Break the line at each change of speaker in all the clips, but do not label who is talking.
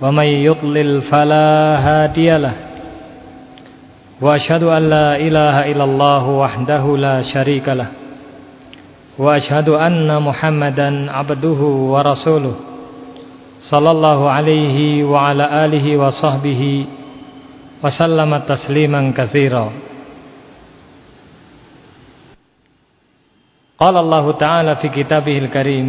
ومن يضلل فلا هادي له. وأشهد أن لا إله إلا الله وحده لا شريك له. وأشهد أن محمدا عبده ورسوله. صلى الله عليه وعلى آله وصحبه وسلم تسليما كثيرا. قال الله تعالى في كتابه الكريم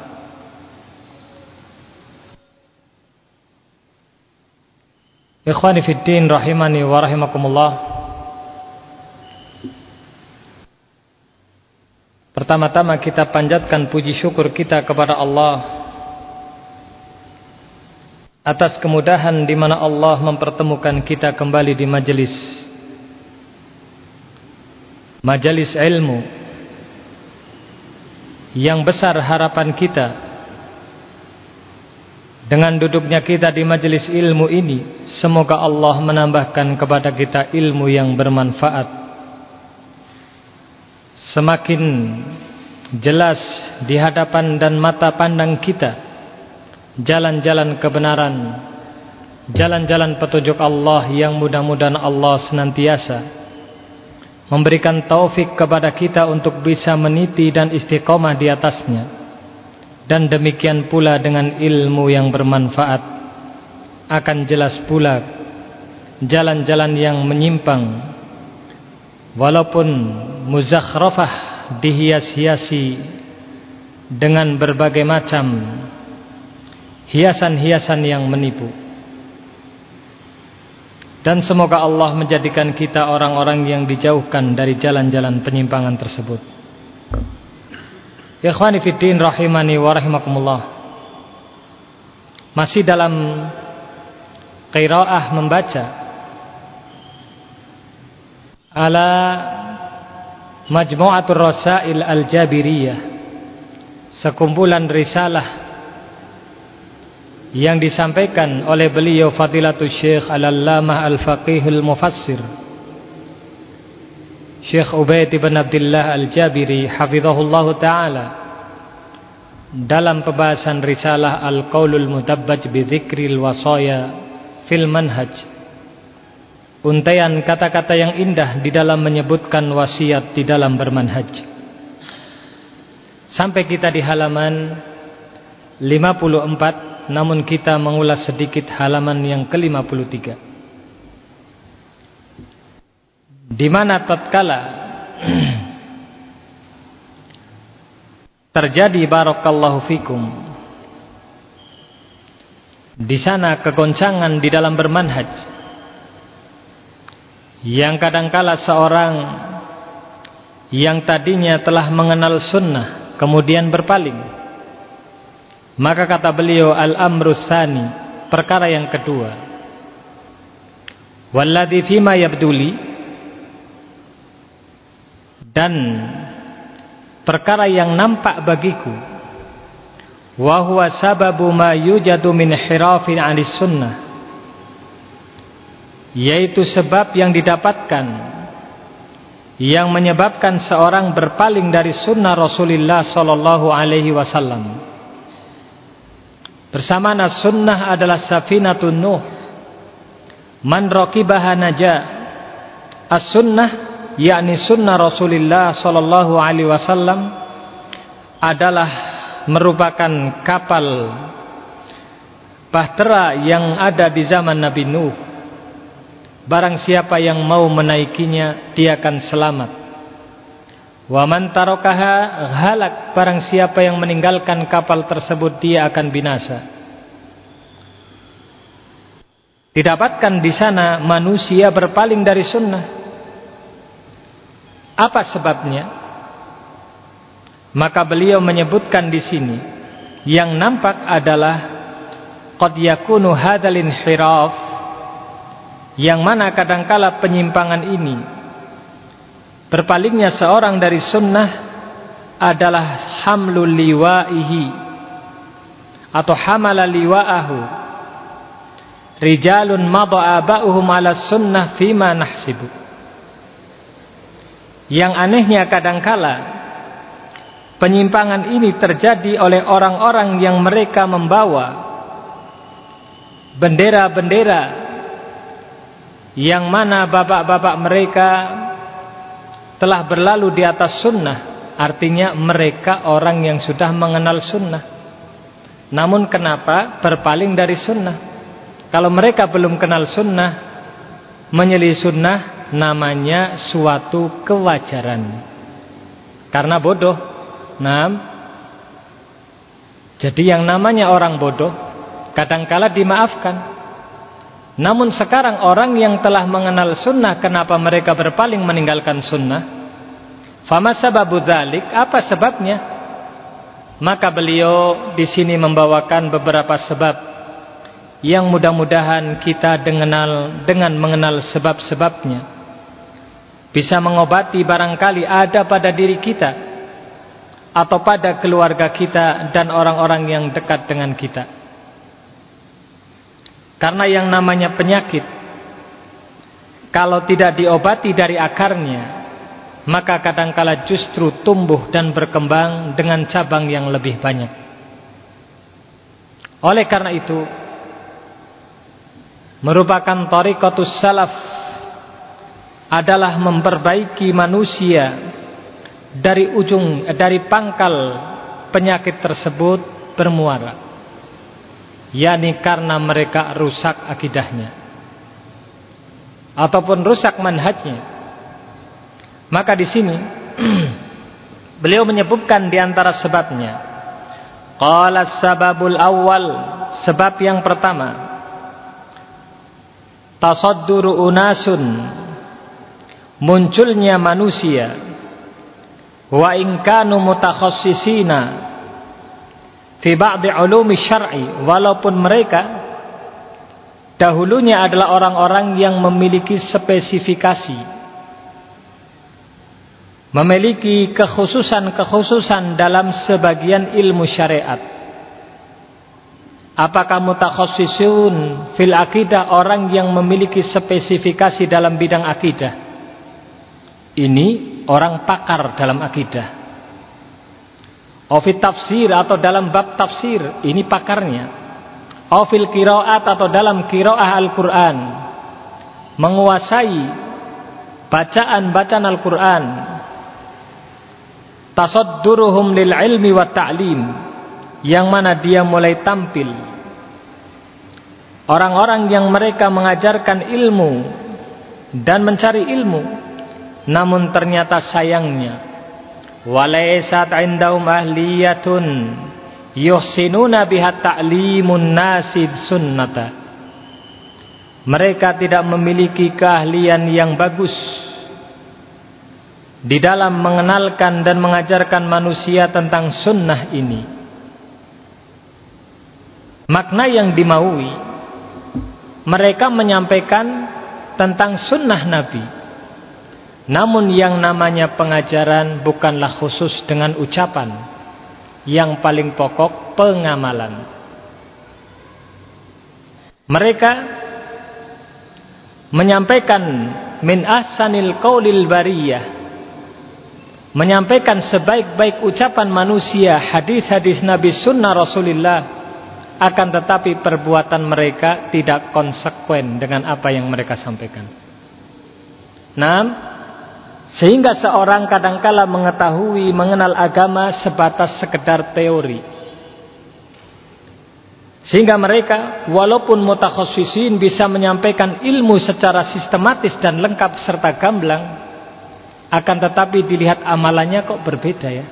Ikhwani fiddin rahimani wa rahimakumullah. Pertama-tama kita panjatkan puji syukur kita kepada Allah atas kemudahan di mana Allah mempertemukan kita kembali di majelis majelis ilmu yang besar harapan kita dengan duduknya kita di majelis ilmu ini, semoga Allah menambahkan kepada kita ilmu yang bermanfaat. Semakin jelas di hadapan dan mata pandang kita jalan-jalan kebenaran, jalan-jalan petunjuk Allah yang mudah-mudahan Allah senantiasa memberikan taufik kepada kita untuk bisa meniti dan istiqomah di atasnya dan demikian pula dengan ilmu yang bermanfaat. Akan jelas pula jalan-jalan yang menyimpang. Walaupun muzakhrafah dihias-hiasi dengan berbagai macam hiasan-hiasan yang menipu. Dan semoga Allah menjadikan kita orang-orang yang dijauhkan dari jalan-jalan penyimpangan tersebut Ikhwani fiddin rahimani wa rahimakumullah. Masih dalam qiraah membaca ala Majmu'atul Rasail Al-Jabiriyah sekumpulan risalah yang disampaikan oleh beliau Fadilatul Syekh Al-Allamah Al-Faqihul Mufassir Syekh Ubaid bin Abdullah Al-Jabiri hafizahullah taala dalam pembahasan risalah Al-Qaulul Mudabbaj bi Dzikril Wasaya fil Manhaj. Untaian kata-kata yang indah di dalam menyebutkan wasiat di dalam bermanhaj. Sampai kita di halaman 54 namun kita mengulas sedikit halaman yang ke-53 di mana tatkala terjadi barakallahu fikum di sana kegoncangan di dalam bermanhaj. Yang kadangkala seorang yang tadinya telah mengenal sunnah kemudian berpaling. Maka kata beliau al-amru perkara yang kedua. Walladzi fima yabduli dan perkara yang nampak bagiku wa huwa sababu ma yujadu min hirafin 'anis sunnah yaitu sebab yang didapatkan yang menyebabkan seorang berpaling dari sunnah Rasulullah sallallahu alaihi wasallam. Bersamana sunnah adalah safinatun nuh. Man raqibaha naja. As-sunnah yakni sunnah Rasulullah sallallahu alaihi wasallam adalah merupakan kapal bahtera yang ada di zaman Nabi Nuh. Barang siapa yang mau menaikinya, dia akan selamat. Wa man tarakaha halak barang siapa yang meninggalkan kapal tersebut dia akan binasa. Didapatkan di sana manusia berpaling dari sunnah. Apa sebabnya? Maka beliau menyebutkan di sini yang nampak adalah qad yakunu hadzal inhiraf yang mana kadangkala penyimpangan ini Berpalingnya seorang dari sunnah adalah hamlul liwaihi atau hamala liwa'ahu. Rijalun madha aba'uhum ala sunnah fima nahsibu. Yang anehnya kadangkala penyimpangan ini terjadi oleh orang-orang yang mereka membawa bendera-bendera yang mana bapak-bapak mereka telah berlalu di atas sunnah. Artinya mereka orang yang sudah mengenal sunnah. Namun kenapa berpaling dari sunnah? Kalau mereka belum kenal sunnah menyeli sunnah namanya suatu kewajaran karena bodoh nah jadi yang namanya orang bodoh kadangkala dimaafkan namun sekarang orang yang telah mengenal sunnah kenapa mereka berpaling meninggalkan sunnah? Fama sababu dzalik? Apa sebabnya? Maka beliau di sini membawakan beberapa sebab yang mudah-mudahan kita mengenal dengan mengenal sebab-sebabnya bisa mengobati barangkali ada pada diri kita atau pada keluarga kita dan orang-orang yang dekat dengan kita. Karena yang namanya penyakit kalau tidak diobati dari akarnya, maka kadangkala justru tumbuh dan berkembang dengan cabang yang lebih banyak. Oleh karena itu, merupakan tariqatus salaf adalah memperbaiki manusia dari ujung dari pangkal penyakit tersebut bermuara. Yakni karena mereka rusak akidahnya. Ataupun rusak manhajnya. Maka di sini beliau menyebutkan di antara sebabnya. Qala sababul awal sebab yang pertama. Tasadduru unasun munculnya manusia. Wa in kanu mutakhassisina fi ba'di ulumi syar'i walaupun mereka dahulunya adalah orang-orang yang memiliki spesifikasi memiliki kekhususan-kekhususan dalam sebagian ilmu syariat. Apakah mutakhassisun fil akidah orang yang memiliki spesifikasi dalam bidang akidah ini orang pakar dalam akidah Ofil tafsir atau dalam bab tafsir ini pakarnya. Ofil kiroat atau dalam kiroah Al-Quran menguasai bacaan-bacaan Al-Quran. Tasadduruhum lil ilmi wa ta'lim yang mana dia mulai tampil. Orang-orang yang mereka mengajarkan ilmu dan mencari ilmu namun ternyata sayangnya walaysat indahum ahliyatun yuhsinuna biha ta'limun nasib sunnata. Mereka tidak memiliki keahlian yang bagus di dalam mengenalkan dan mengajarkan manusia tentang sunnah ini. Makna yang dimaui mereka menyampaikan tentang sunnah Nabi namun yang namanya pengajaran bukanlah khusus dengan ucapan. Yang paling pokok pengamalan. Mereka menyampaikan min ahsanil qaulil bariyah menyampaikan sebaik-baik ucapan manusia hadis-hadis Nabi sunnah Rasulullah akan tetapi perbuatan mereka tidak konsekuen dengan apa yang mereka sampaikan. Nah, sehingga seorang kadangkala mengetahui mengenal agama sebatas sekedar teori. Sehingga mereka walaupun mutakhassisin bisa menyampaikan ilmu secara sistematis dan lengkap serta gamblang akan tetapi dilihat amalannya kok berbeda ya.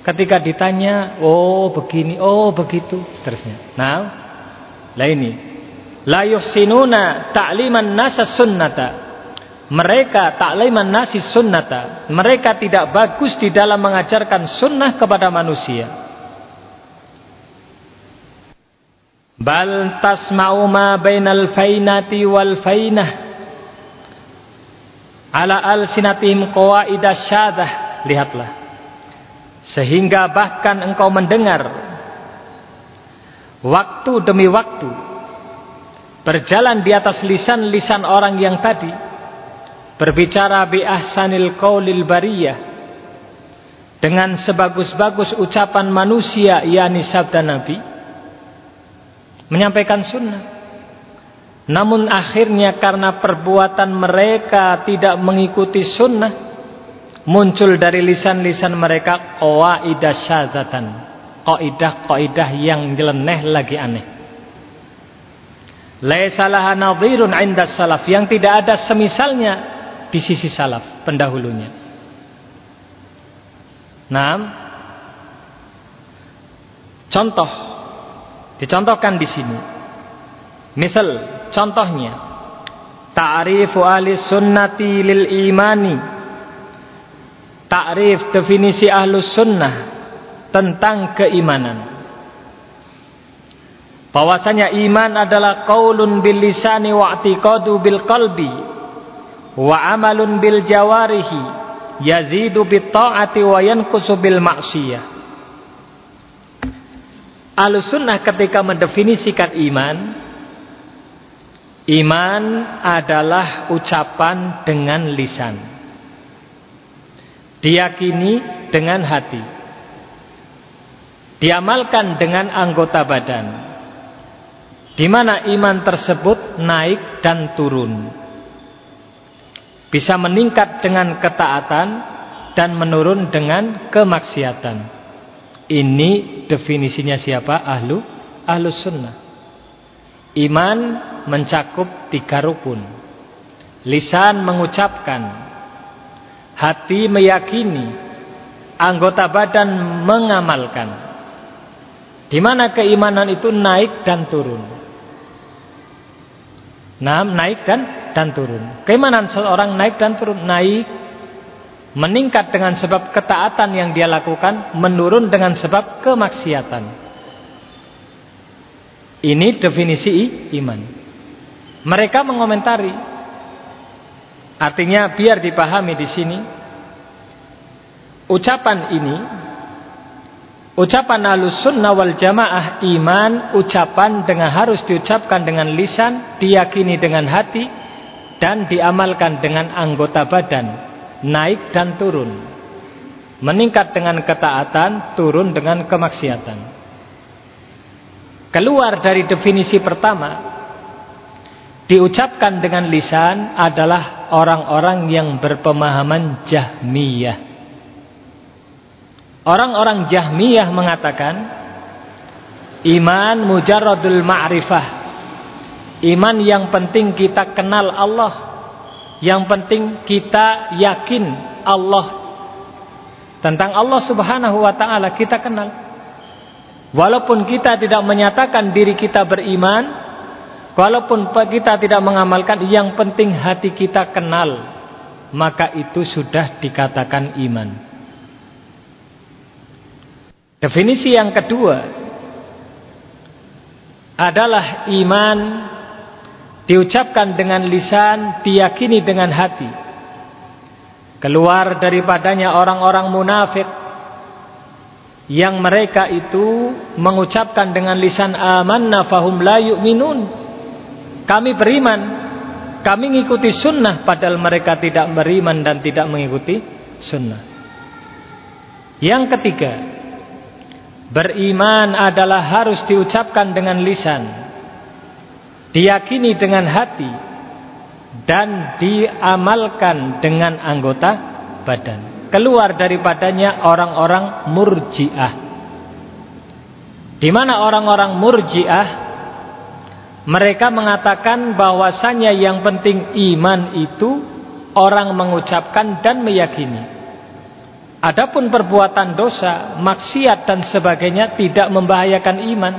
Ketika ditanya, oh begini, oh begitu, seterusnya. Nah, lah ini. La yuhsinuna ta'liman nasa sunnata. Mereka ta'liman nasi sunnata. Mereka tidak bagus di dalam mengajarkan sunnah kepada manusia. bal tasma'u ma bainal fainati wal fainah ala alsinatihim qawaidah syadah lihatlah sehingga bahkan engkau mendengar waktu demi waktu berjalan di atas lisan-lisan orang yang tadi berbicara bi ahsanil qaulil bariyah dengan sebagus-bagus ucapan manusia yakni sabda nabi menyampaikan sunnah. Namun akhirnya karena perbuatan mereka tidak mengikuti sunnah, muncul dari lisan-lisan mereka qawaidah syazatan. Qaidah-qaidah yang jeleneh lagi aneh. Laisa laha nadhirun 'inda salaf yang tidak ada semisalnya di sisi salaf pendahulunya. Nah, contoh Dicontohkan di sini. Misal contohnya ta'rifu ahli sunnati lil imani. Ta'rif definisi ahlus sunnah tentang keimanan. Bahwasanya iman adalah qaulun bil lisani wa i'tiqadu bil qalbi wa amalun bil jawarihi yazidu bit ta'ati wa yanqusu bil ma'siyah. Alusunnah ketika mendefinisikan iman Iman adalah ucapan dengan lisan. Diyakini dengan hati. Diamalkan dengan anggota badan. Di mana iman tersebut naik dan turun Bisa meningkat dengan ketaatan Dan menurun dengan kemaksiatan. Ini definisinya siapa? Ahlu Ahlus sunnah. Iman mencakup tiga rukun. Lisan mengucapkan. Hati meyakini. Anggota badan mengamalkan. Di mana keimanan itu naik dan turun? Nah, naik dan dan turun. Keimanan seorang naik dan turun, naik meningkat dengan sebab ketaatan yang dia lakukan, menurun dengan sebab kemaksiatan. Ini definisi iman. Mereka mengomentari. Artinya biar dipahami di sini ucapan ini ucapan Ahlussunnah wal Jamaah iman ucapan dengan harus diucapkan dengan lisan, diyakini dengan hati dan diamalkan dengan anggota badan naik dan turun. Meningkat dengan ketaatan, turun dengan kemaksiatan. Keluar dari definisi pertama, diucapkan dengan lisan adalah orang-orang yang berpemahaman Jahmiyah. Orang-orang Jahmiyah mengatakan iman mujarradul ma'rifah. Iman yang penting kita kenal Allah yang penting kita yakin Allah tentang Allah Subhanahu wa taala kita kenal. Walaupun kita tidak menyatakan diri kita beriman, walaupun kita tidak mengamalkan, yang penting hati kita kenal, maka itu sudah dikatakan iman. Definisi yang kedua adalah iman diucapkan dengan lisan, diyakini dengan hati. Keluar daripadanya orang-orang munafik yang mereka itu mengucapkan dengan lisan amanna fahum la yu'minun. Kami beriman kami mengikuti sunnah padahal mereka tidak beriman dan tidak mengikuti sunnah. Yang ketiga, beriman adalah harus diucapkan dengan lisan, diyakini dengan hati, dan diamalkan dengan anggota badan. Keluar daripadanya orang-orang murjiah. Di mana orang-orang murjiah mereka mengatakan bahwasanya yang penting iman itu orang mengucapkan dan meyakini. Adapun perbuatan dosa, maksiat dan sebagainya tidak membahayakan iman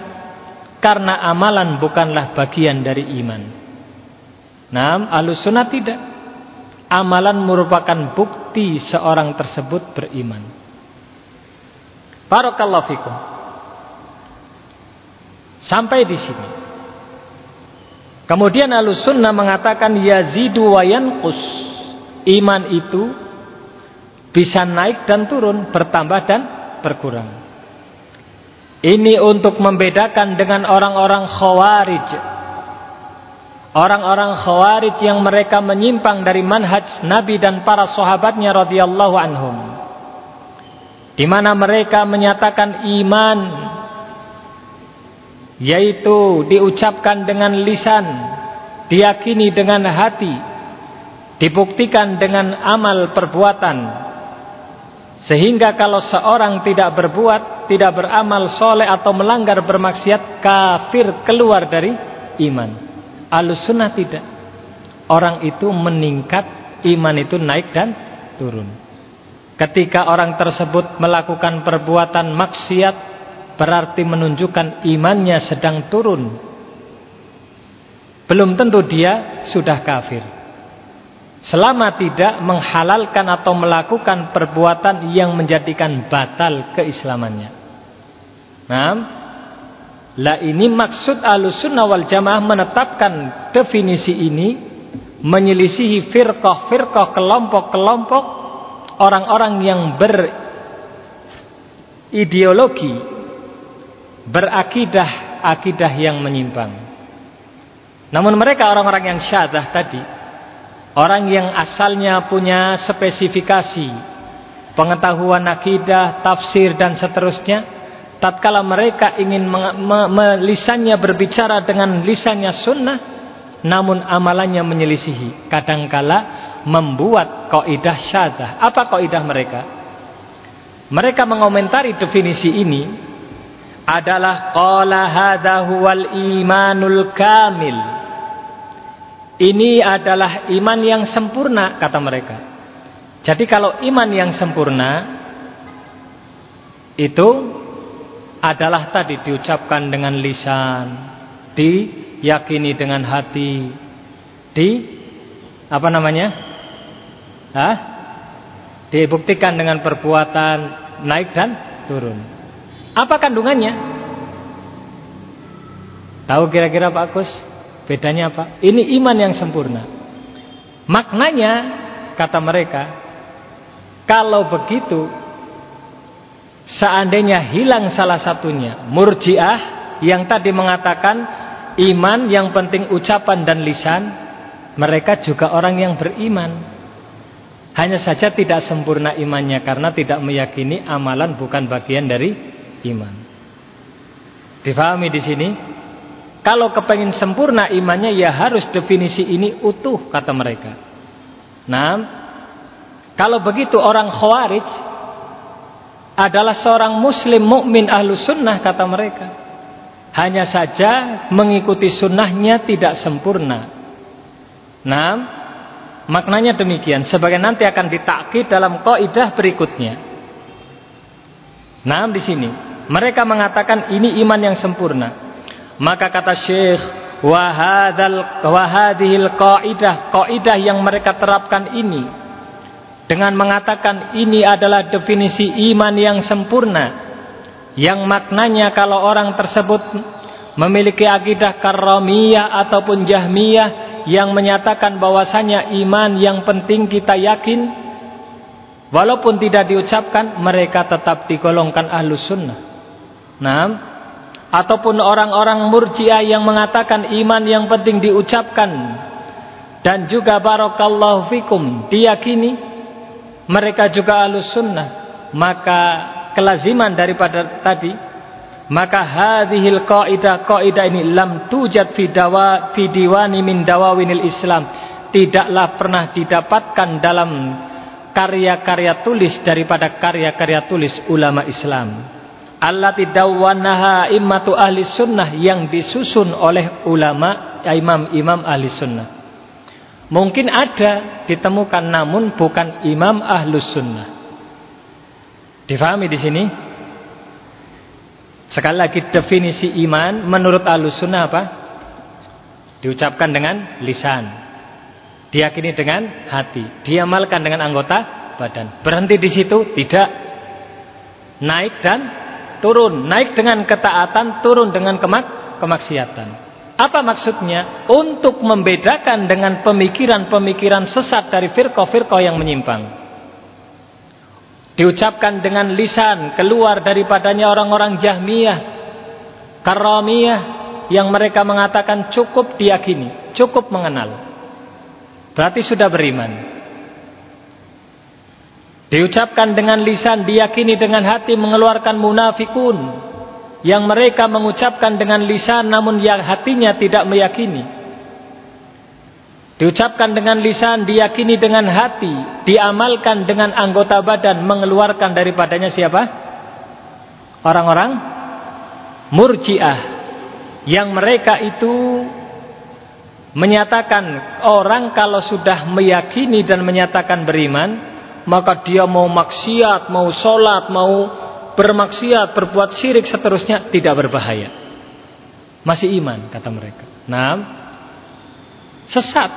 karena amalan bukanlah bagian dari iman. Nah, alusunah tidak. Amalan merupakan bukti seorang tersebut beriman. Barakallahu fikum. Sampai di sini. Kemudian alusunah mengatakan yazidu wa yanqus. Iman itu bisa naik dan turun, bertambah dan berkurang. Ini untuk membedakan dengan orang-orang khawarij. Orang-orang khawarij yang mereka menyimpang dari manhaj Nabi dan para sahabatnya radhiyallahu anhum. Di mana mereka menyatakan iman yaitu diucapkan dengan lisan, diyakini dengan hati, dibuktikan dengan amal perbuatan sehingga kalau seorang tidak berbuat, tidak beramal soleh atau melanggar bermaksiat, kafir keluar dari iman. Alusunah tidak. Orang itu meningkat, iman itu naik dan turun. Ketika orang tersebut melakukan perbuatan maksiat, berarti menunjukkan imannya sedang turun. Belum tentu dia sudah kafir selama tidak menghalalkan atau melakukan perbuatan yang menjadikan batal keislamannya. Nah, lah ini maksud Ahlussunnah wal Jamaah menetapkan definisi ini menyelisihi firqah-firqah kelompok-kelompok orang-orang yang berideologi berakidah akidah yang menyimpang. Namun mereka orang-orang yang syadah tadi Orang yang asalnya punya spesifikasi pengetahuan akidah, tafsir dan seterusnya, tatkala mereka ingin lisannya berbicara dengan lisannya sunnah, namun amalannya menyelisihi. Kadangkala membuat kaidah syadah. Apa kaidah mereka? Mereka mengomentari definisi ini adalah qala hadha huwal imanul kamil ini adalah iman yang sempurna kata mereka. Jadi kalau iman yang sempurna itu adalah tadi diucapkan dengan lisan, diyakini dengan hati, di apa namanya? Hah? Dibuktikan dengan perbuatan naik dan turun. Apa kandungannya? Tahu kira-kira Pak Kus? Bedanya apa? Ini iman yang sempurna. Maknanya kata mereka, kalau begitu seandainya hilang salah satunya, Murji'ah yang tadi mengatakan iman yang penting ucapan dan lisan, mereka juga orang yang beriman. Hanya saja tidak sempurna imannya karena tidak meyakini amalan bukan bagian dari iman. Difahami di sini? Kalau kepengen sempurna imannya ya harus definisi ini utuh kata mereka. Nah, kalau begitu orang khawarij adalah seorang muslim mukmin ahlu sunnah kata mereka. Hanya saja mengikuti sunnahnya tidak sempurna. Nah, maknanya demikian. Sebagai nanti akan ditakkid dalam kaidah berikutnya. Nah, di sini mereka mengatakan ini iman yang sempurna. Maka kata Syekh, wahadal wahadihil kaidah, kaidah yang mereka terapkan ini dengan mengatakan ini adalah definisi iman yang sempurna yang maknanya kalau orang tersebut memiliki akidah karamiyah ataupun jahmiyah yang menyatakan bahwasanya iman yang penting kita yakin walaupun tidak diucapkan mereka tetap digolongkan ahlus sunnah. Nah ataupun orang-orang murjiah yang mengatakan iman yang penting diucapkan. Dan juga barakallahu fikum diyakini mereka juga alus sunnah. Maka kelaziman daripada tadi maka hadhil qaidah qaidah ini lam tujad fi dawa fi diwani min dawawinil islam. Tidaklah pernah didapatkan dalam karya-karya tulis daripada karya-karya tulis ulama Islam. Allati dawwanaha immatu ahli sunnah yang disusun oleh ulama imam-imam ahli sunnah mungkin ada ditemukan namun bukan imam ahlus sunnah. Difahami di sini? Sekali lagi definisi iman menurut ahlus sunnah apa? Diucapkan dengan lisan. Diyakini dengan hati. Diamalkan dengan anggota badan. Berhenti di situ tidak. Naik dan turun, naik dengan ketaatan, turun dengan kemak kemaksiatan. Apa maksudnya? Untuk membedakan dengan pemikiran-pemikiran sesat dari firqah-firqah yang menyimpang. Diucapkan dengan lisan, keluar daripadanya orang-orang Jahmiyah, Karamiyah yang mereka mengatakan cukup diyakini, cukup mengenal. Berarti sudah beriman. Diucapkan dengan lisan, diyakini dengan hati mengeluarkan munafikun yang mereka mengucapkan dengan lisan namun yang hatinya tidak meyakini. Diucapkan dengan lisan, diyakini dengan hati, diamalkan dengan anggota badan mengeluarkan daripadanya siapa? Orang-orang murjiah yang mereka itu menyatakan orang kalau sudah meyakini dan menyatakan beriman maka dia mau maksiat, mau sholat, mau bermaksiat, berbuat syirik seterusnya tidak berbahaya. Masih iman kata mereka. Nah, sesat.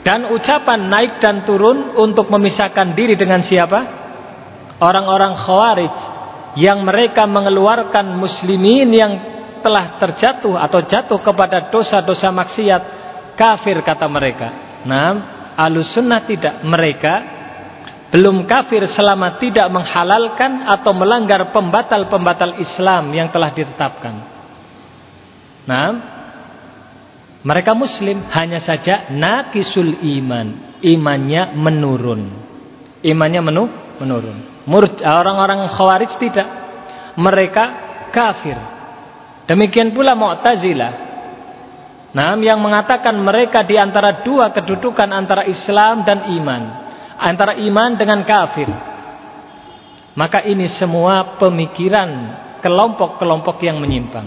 Dan ucapan naik dan turun untuk memisahkan diri dengan siapa? Orang-orang khawarij yang mereka mengeluarkan muslimin yang telah terjatuh atau jatuh kepada dosa-dosa maksiat kafir kata mereka. Nah, alusunnah tidak mereka belum kafir selama tidak menghalalkan atau melanggar pembatal-pembatal Islam yang telah ditetapkan. Nah, mereka muslim hanya saja nakisul iman, imannya menurun. Imannya menu, menurun. Orang-orang khawarij tidak. Mereka kafir. Demikian pula Mu'tazilah. Nah, yang mengatakan mereka di antara dua kedudukan antara Islam dan iman antara iman dengan kafir. Maka ini semua pemikiran kelompok-kelompok yang menyimpang.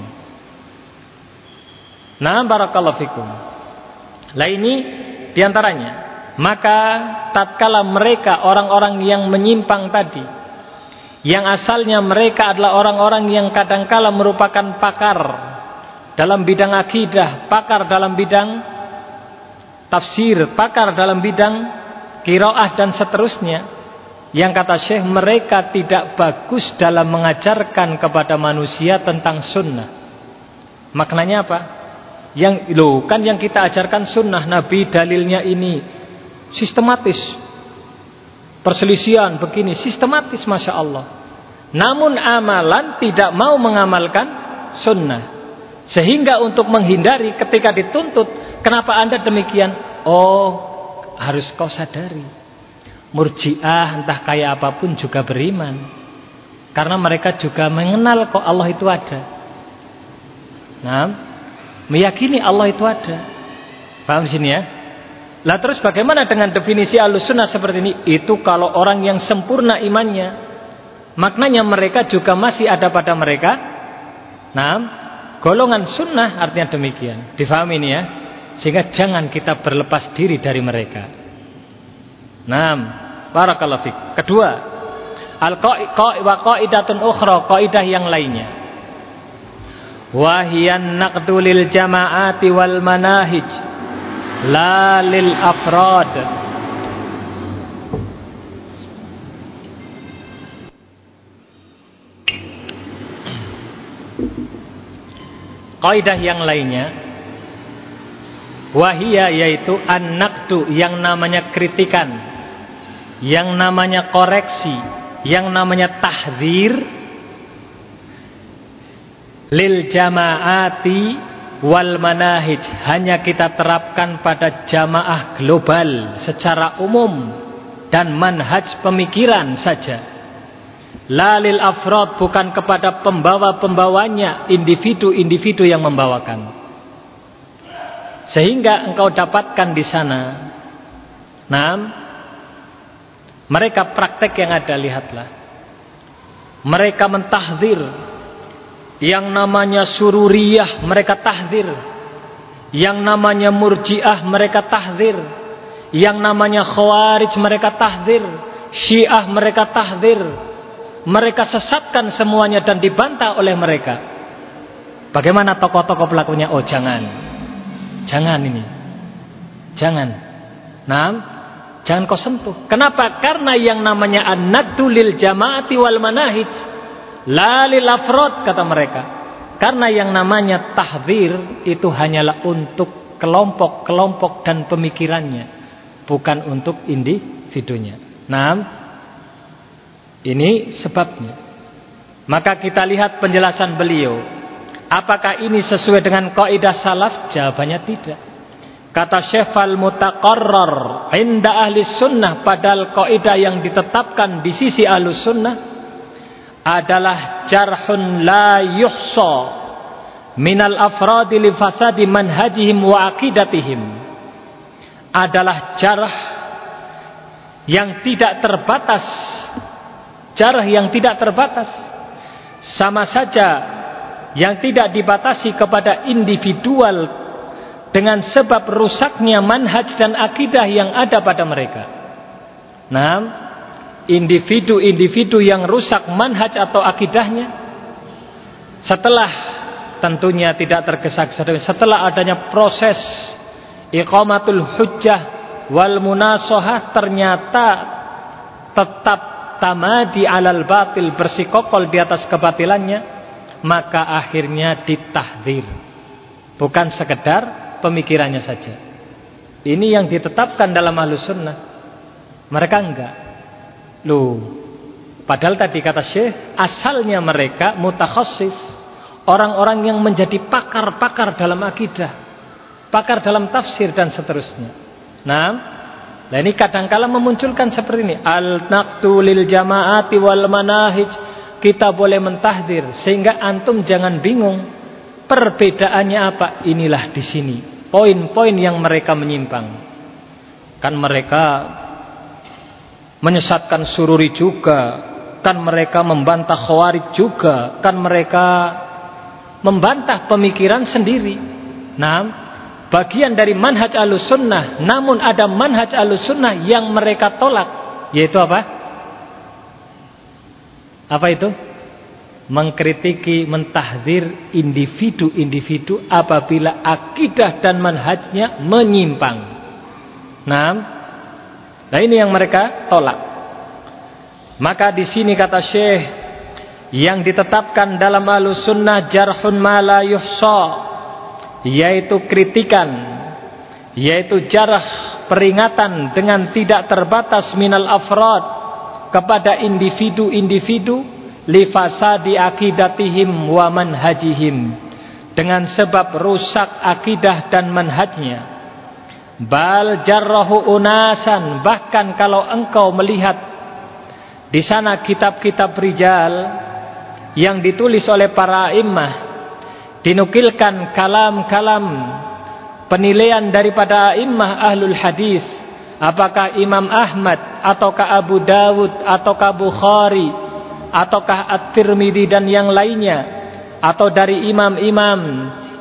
Nah, barakallahu fikum. Lah ini di antaranya. Maka tatkala mereka orang-orang yang menyimpang tadi, yang asalnya mereka adalah orang-orang yang kadangkala merupakan pakar dalam bidang akidah, pakar dalam bidang tafsir, pakar dalam bidang kiroah dan seterusnya. Yang kata Syekh mereka tidak bagus dalam mengajarkan kepada manusia tentang sunnah. Maknanya apa? Yang lo kan yang kita ajarkan sunnah Nabi dalilnya ini sistematis. Perselisihan begini sistematis Masya Allah. Namun amalan tidak mau mengamalkan sunnah. Sehingga untuk menghindari ketika dituntut kenapa anda demikian? Oh harus kau sadari. Murjiah entah kaya apa pun juga beriman. Karena mereka juga mengenal kok Allah itu ada. Nah meyakini Allah itu ada. Paham sini ya? Lah terus bagaimana dengan definisi alusuna seperti ini? Itu kalau orang yang sempurna imannya maknanya mereka juga masih ada pada mereka. Nah golongan sunnah artinya demikian. Difahami ini ya sehingga jangan kita berlepas diri dari mereka. Naam, barakallahu fik. Kedua, al qaidatun ukhra, qaidah yang lainnya. Wahiyan naqdu lil jama'ati wal manahij la lil afrad. Kaidah yang lainnya Wahia yaitu an-naqdu yang namanya kritikan, yang namanya koreksi, yang namanya tahzir lil jamaati wal manahij hanya kita terapkan pada jamaah global secara umum dan manhaj pemikiran saja. Lalil afrod bukan kepada pembawa-pembawanya individu-individu yang membawakan sehingga engkau dapatkan di sana nah mereka praktek yang ada lihatlah mereka mentahdir yang namanya sururiyah mereka tahdir. Yang namanya murjiah mereka tahdir. Yang namanya khawarij mereka tahdir. Syiah mereka tahdir. Mereka sesatkan semuanya dan dibantah oleh mereka. Bagaimana tokoh-tokoh pelakunya? Oh jangan. Jangan ini. Jangan. Nah, jangan kau sentuh. Kenapa? Karena yang namanya an-naddu lil jamaati wal manahij Lalil afrod kata mereka. Karena yang namanya tahdir itu hanyalah untuk kelompok-kelompok dan pemikirannya, bukan untuk individunya. Nah, ini sebabnya. Maka kita lihat penjelasan beliau. Apakah ini sesuai dengan kaidah salaf? Jawabannya tidak. Kata Syekh al-mutaqarrar inda ahli sunnah padahal kaidah yang ditetapkan di sisi ahli sunnah adalah jarhun la yuhsa minal afradi li fasadi manhajihim wa aqidatihim adalah jarh yang tidak terbatas jarh yang tidak terbatas sama saja yang tidak dibatasi kepada individual dengan sebab rusaknya manhaj dan akidah yang ada pada mereka. Nah, individu-individu yang rusak manhaj atau akidahnya setelah tentunya tidak tergesa-gesa setelah adanya proses iqamatul hujjah wal munasohah ternyata tetap tamadi alal batil bersikokol di atas kebatilannya maka akhirnya ditahdir. Bukan sekedar pemikirannya saja. Ini yang ditetapkan dalam ahlus sunnah. Mereka enggak. Loh, padahal tadi kata Syekh, asalnya mereka mutakhassis, orang-orang yang menjadi pakar-pakar dalam akidah, pakar dalam tafsir dan seterusnya. Nah, nah ini kadangkala memunculkan seperti ini, al-naqtu lil jamaati wal manahij. Kita boleh mentahdir sehingga antum jangan bingung perbedaannya apa. Inilah di sini poin-poin yang mereka menyimpang. Kan mereka menyesatkan sururi juga kan mereka membantah khawarij juga kan mereka membantah pemikiran sendiri nah bagian dari manhaj sunnah namun ada manhaj sunnah yang mereka tolak yaitu apa apa itu? Mengkritiki mentahdir individu-individu apabila akidah dan manhajnya menyimpang. Nah Nah ini yang mereka tolak. Maka di sini kata Syekh yang ditetapkan dalam sunnah jarhun yuhsa yaitu kritikan yaitu jarah peringatan dengan tidak terbatas minal afrad kepada individu-individu lifasadi akidatihim wa manhajihim. Dengan sebab rusak akidah dan manhajnya. Bal jarrahu unasan bahkan kalau engkau melihat di sana kitab-kitab rijal yang ditulis oleh para imah dinukilkan kalam-kalam penilaian daripada imah ahlul hadis apakah Imam Ahmad ataukah Abu Dawud ataukah Bukhari ataukah At-Tirmidzi dan yang lainnya atau dari imam-imam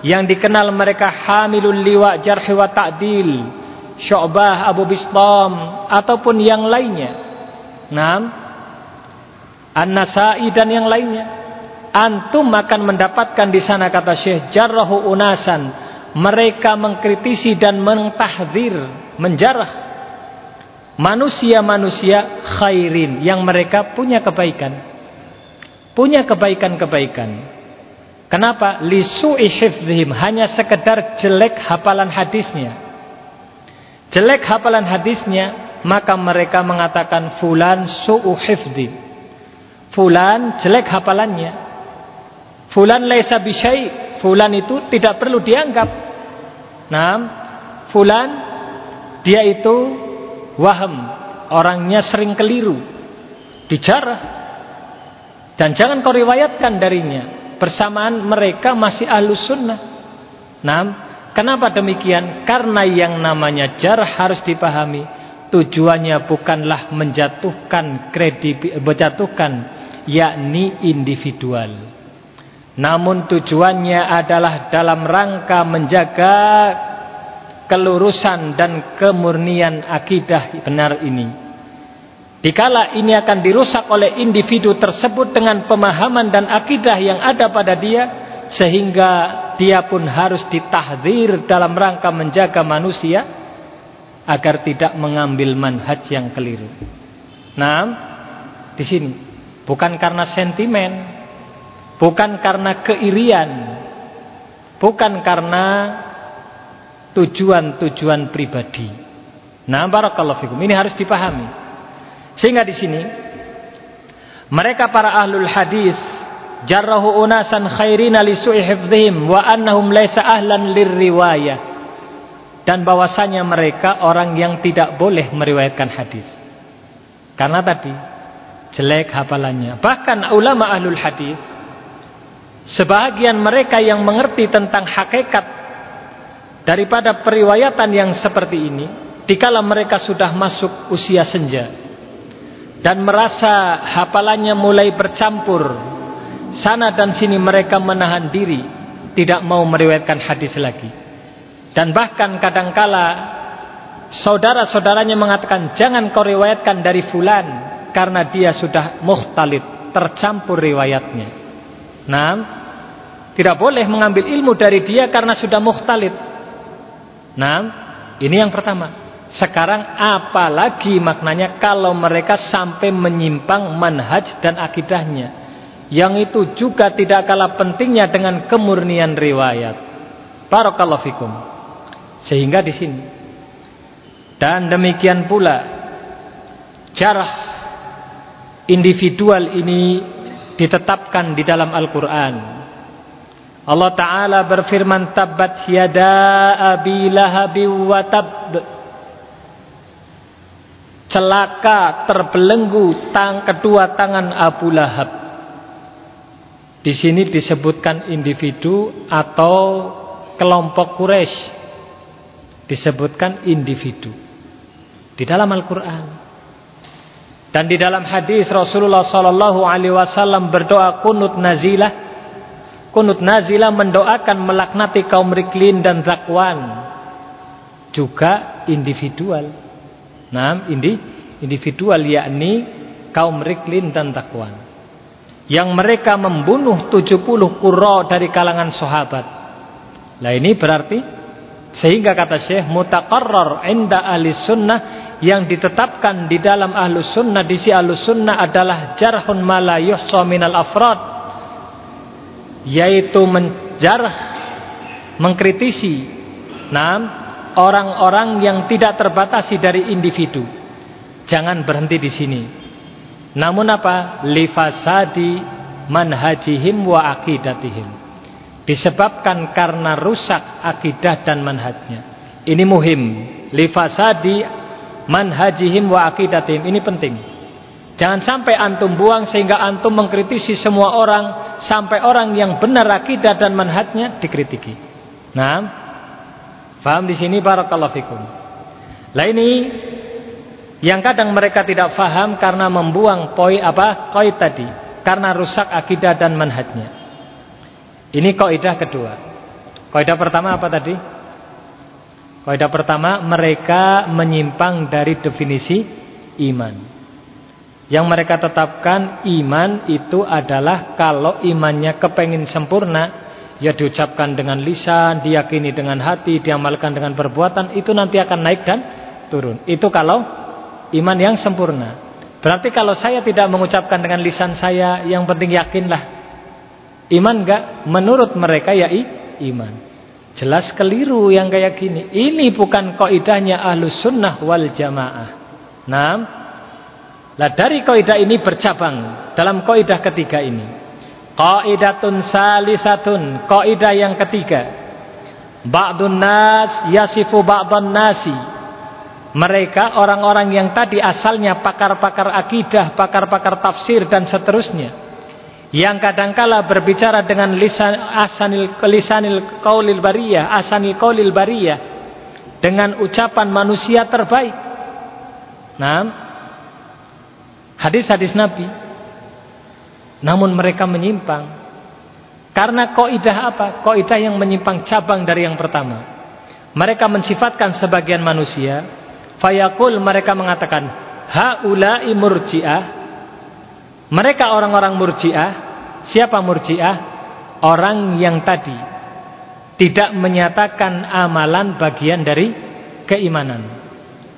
yang dikenal mereka hamilul liwa jarhi wa ta'dil Syu'bah Abu Bistam ataupun yang lainnya? Naam. An-Nasai dan yang lainnya. Antum akan mendapatkan di sana kata Syekh jarrahu unasan. Mereka mengkritisi dan mentahdir menjarah manusia-manusia khairin yang mereka punya kebaikan punya kebaikan-kebaikan Kenapa? Lisu'i hifzihim. Hanya sekedar jelek hafalan hadisnya. Jelek hafalan hadisnya, maka mereka mengatakan fulan su'u hifzi. Fulan jelek hafalannya. Fulan laisa bisyai. fulan itu tidak perlu dianggap. Nah, fulan dia itu waham, orangnya sering keliru, dijarah. Dan jangan kau riwayatkan darinya. Bersamaan mereka masih ahlus sunnah. Nah, kenapa demikian? Karena yang namanya jarah harus dipahami. Tujuannya bukanlah menjatuhkan kredit, menjatuhkan yakni individual. Namun tujuannya adalah dalam rangka menjaga kelurusan dan kemurnian akidah benar ini. Dikala ini akan dirusak oleh individu tersebut dengan pemahaman dan akidah yang ada pada dia sehingga dia pun harus ditahdir dalam rangka menjaga manusia agar tidak mengambil manhaj yang keliru. Nah, di sini bukan karena sentimen, bukan karena keirian, bukan karena tujuan-tujuan pribadi. Nah, barakallahu fikum. Ini harus dipahami. Sehingga di sini mereka para ahlul hadis jarrahu unasan khairina li su'i wa annahum laysa ahlan lirriwayah. Dan bahwasanya mereka orang yang tidak boleh meriwayatkan hadis. Karena tadi jelek hafalannya. Bahkan ulama ahlul hadis sebahagian mereka yang mengerti tentang hakikat daripada periwayatan yang seperti ini dikala mereka sudah masuk usia senja dan merasa hafalannya mulai bercampur sana dan sini mereka menahan diri tidak mau meriwayatkan hadis lagi. Dan bahkan kadangkala saudara-saudaranya mengatakan jangan kau riwayatkan dari fulan karena dia sudah muhtalit tercampur riwayatnya. Nah tidak boleh mengambil ilmu dari dia karena sudah muhtalit Nah, ini yang pertama. Sekarang apalagi maknanya kalau mereka sampai menyimpang manhaj dan akidahnya. Yang itu juga tidak kalah pentingnya dengan kemurnian riwayat. Barakallahu fikum. Sehingga di sini. Dan demikian pula jarah individual ini ditetapkan di dalam Al-Qur'an. Allah Ta'ala berfirman Tabbat yada abi lahabi wa tab Celaka terbelenggu tang kedua tangan Abu Lahab. Di sini disebutkan individu atau kelompok Quraisy. Disebutkan individu. Di dalam Al-Quran. Dan di dalam hadis Rasulullah Sallallahu Alaihi Wasallam berdoa kunut nazilah Kunut Nazila mendoakan melaknati kaum Riklin dan Zakwan. Juga individual. Nah, indi, individual yakni kaum Riklin dan Zakwan. Yang mereka membunuh 70 kuro dari kalangan sahabat. Nah ini berarti sehingga kata Syekh mutaqarrar inda ahli sunnah yang ditetapkan di dalam ahlu sunnah di si ahlu sunnah adalah jarhun mala yuhsa minal afrad yaitu menjarah mengkritisi enam orang-orang yang tidak terbatasi dari individu. Jangan berhenti di sini. Namun apa? Lifasadi manhajihim wa akidatihim. Disebabkan karena rusak akidah dan manhajnya. Ini muhim. Lifasadi manhajihim wa akidatihim. Ini penting. Jangan sampai antum buang sehingga antum mengkritisi semua orang sampai orang yang benar akidah dan manhajnya dikritiki. Nah, paham di sini barakallahu fikum. Lah ini yang kadang mereka tidak faham karena membuang poin apa? Koi tadi, karena rusak akidah dan manhajnya. Ini kaidah kedua. Kaidah pertama apa tadi? Kaidah pertama mereka menyimpang dari definisi iman. Yang mereka tetapkan iman itu adalah kalau imannya kepengin sempurna, ya diucapkan dengan lisan, diyakini dengan hati, diamalkan dengan perbuatan, itu nanti akan naik dan turun. Itu kalau iman yang sempurna. Berarti kalau saya tidak mengucapkan dengan lisan saya, yang penting yakinlah. Iman enggak? Menurut mereka ya iman. Jelas keliru yang kayak gini. Ini bukan kaidahnya ahlus sunnah wal jamaah. Nah, Nah dari kaidah ini bercabang dalam kaidah ketiga ini. Qaidatun salisatun, kaidah yang ketiga. Ba'dun nas yasifu ba'dan nasi. Mereka orang-orang yang tadi asalnya pakar-pakar akidah, pakar-pakar tafsir dan seterusnya. Yang kadangkala berbicara dengan lisan asanil lisanil qaulil bariyah, asanil qaulil bariyah dengan ucapan manusia terbaik. Nah, hadis-hadis Nabi namun mereka menyimpang. Karena kaidah apa? Kaidah yang menyimpang cabang dari yang pertama. Mereka mensifatkan sebagian manusia, fayaqul mereka mengatakan, haula'i murji'ah. Mereka orang-orang murji'ah. Siapa murji'ah? Orang yang tadi tidak menyatakan amalan bagian dari keimanan.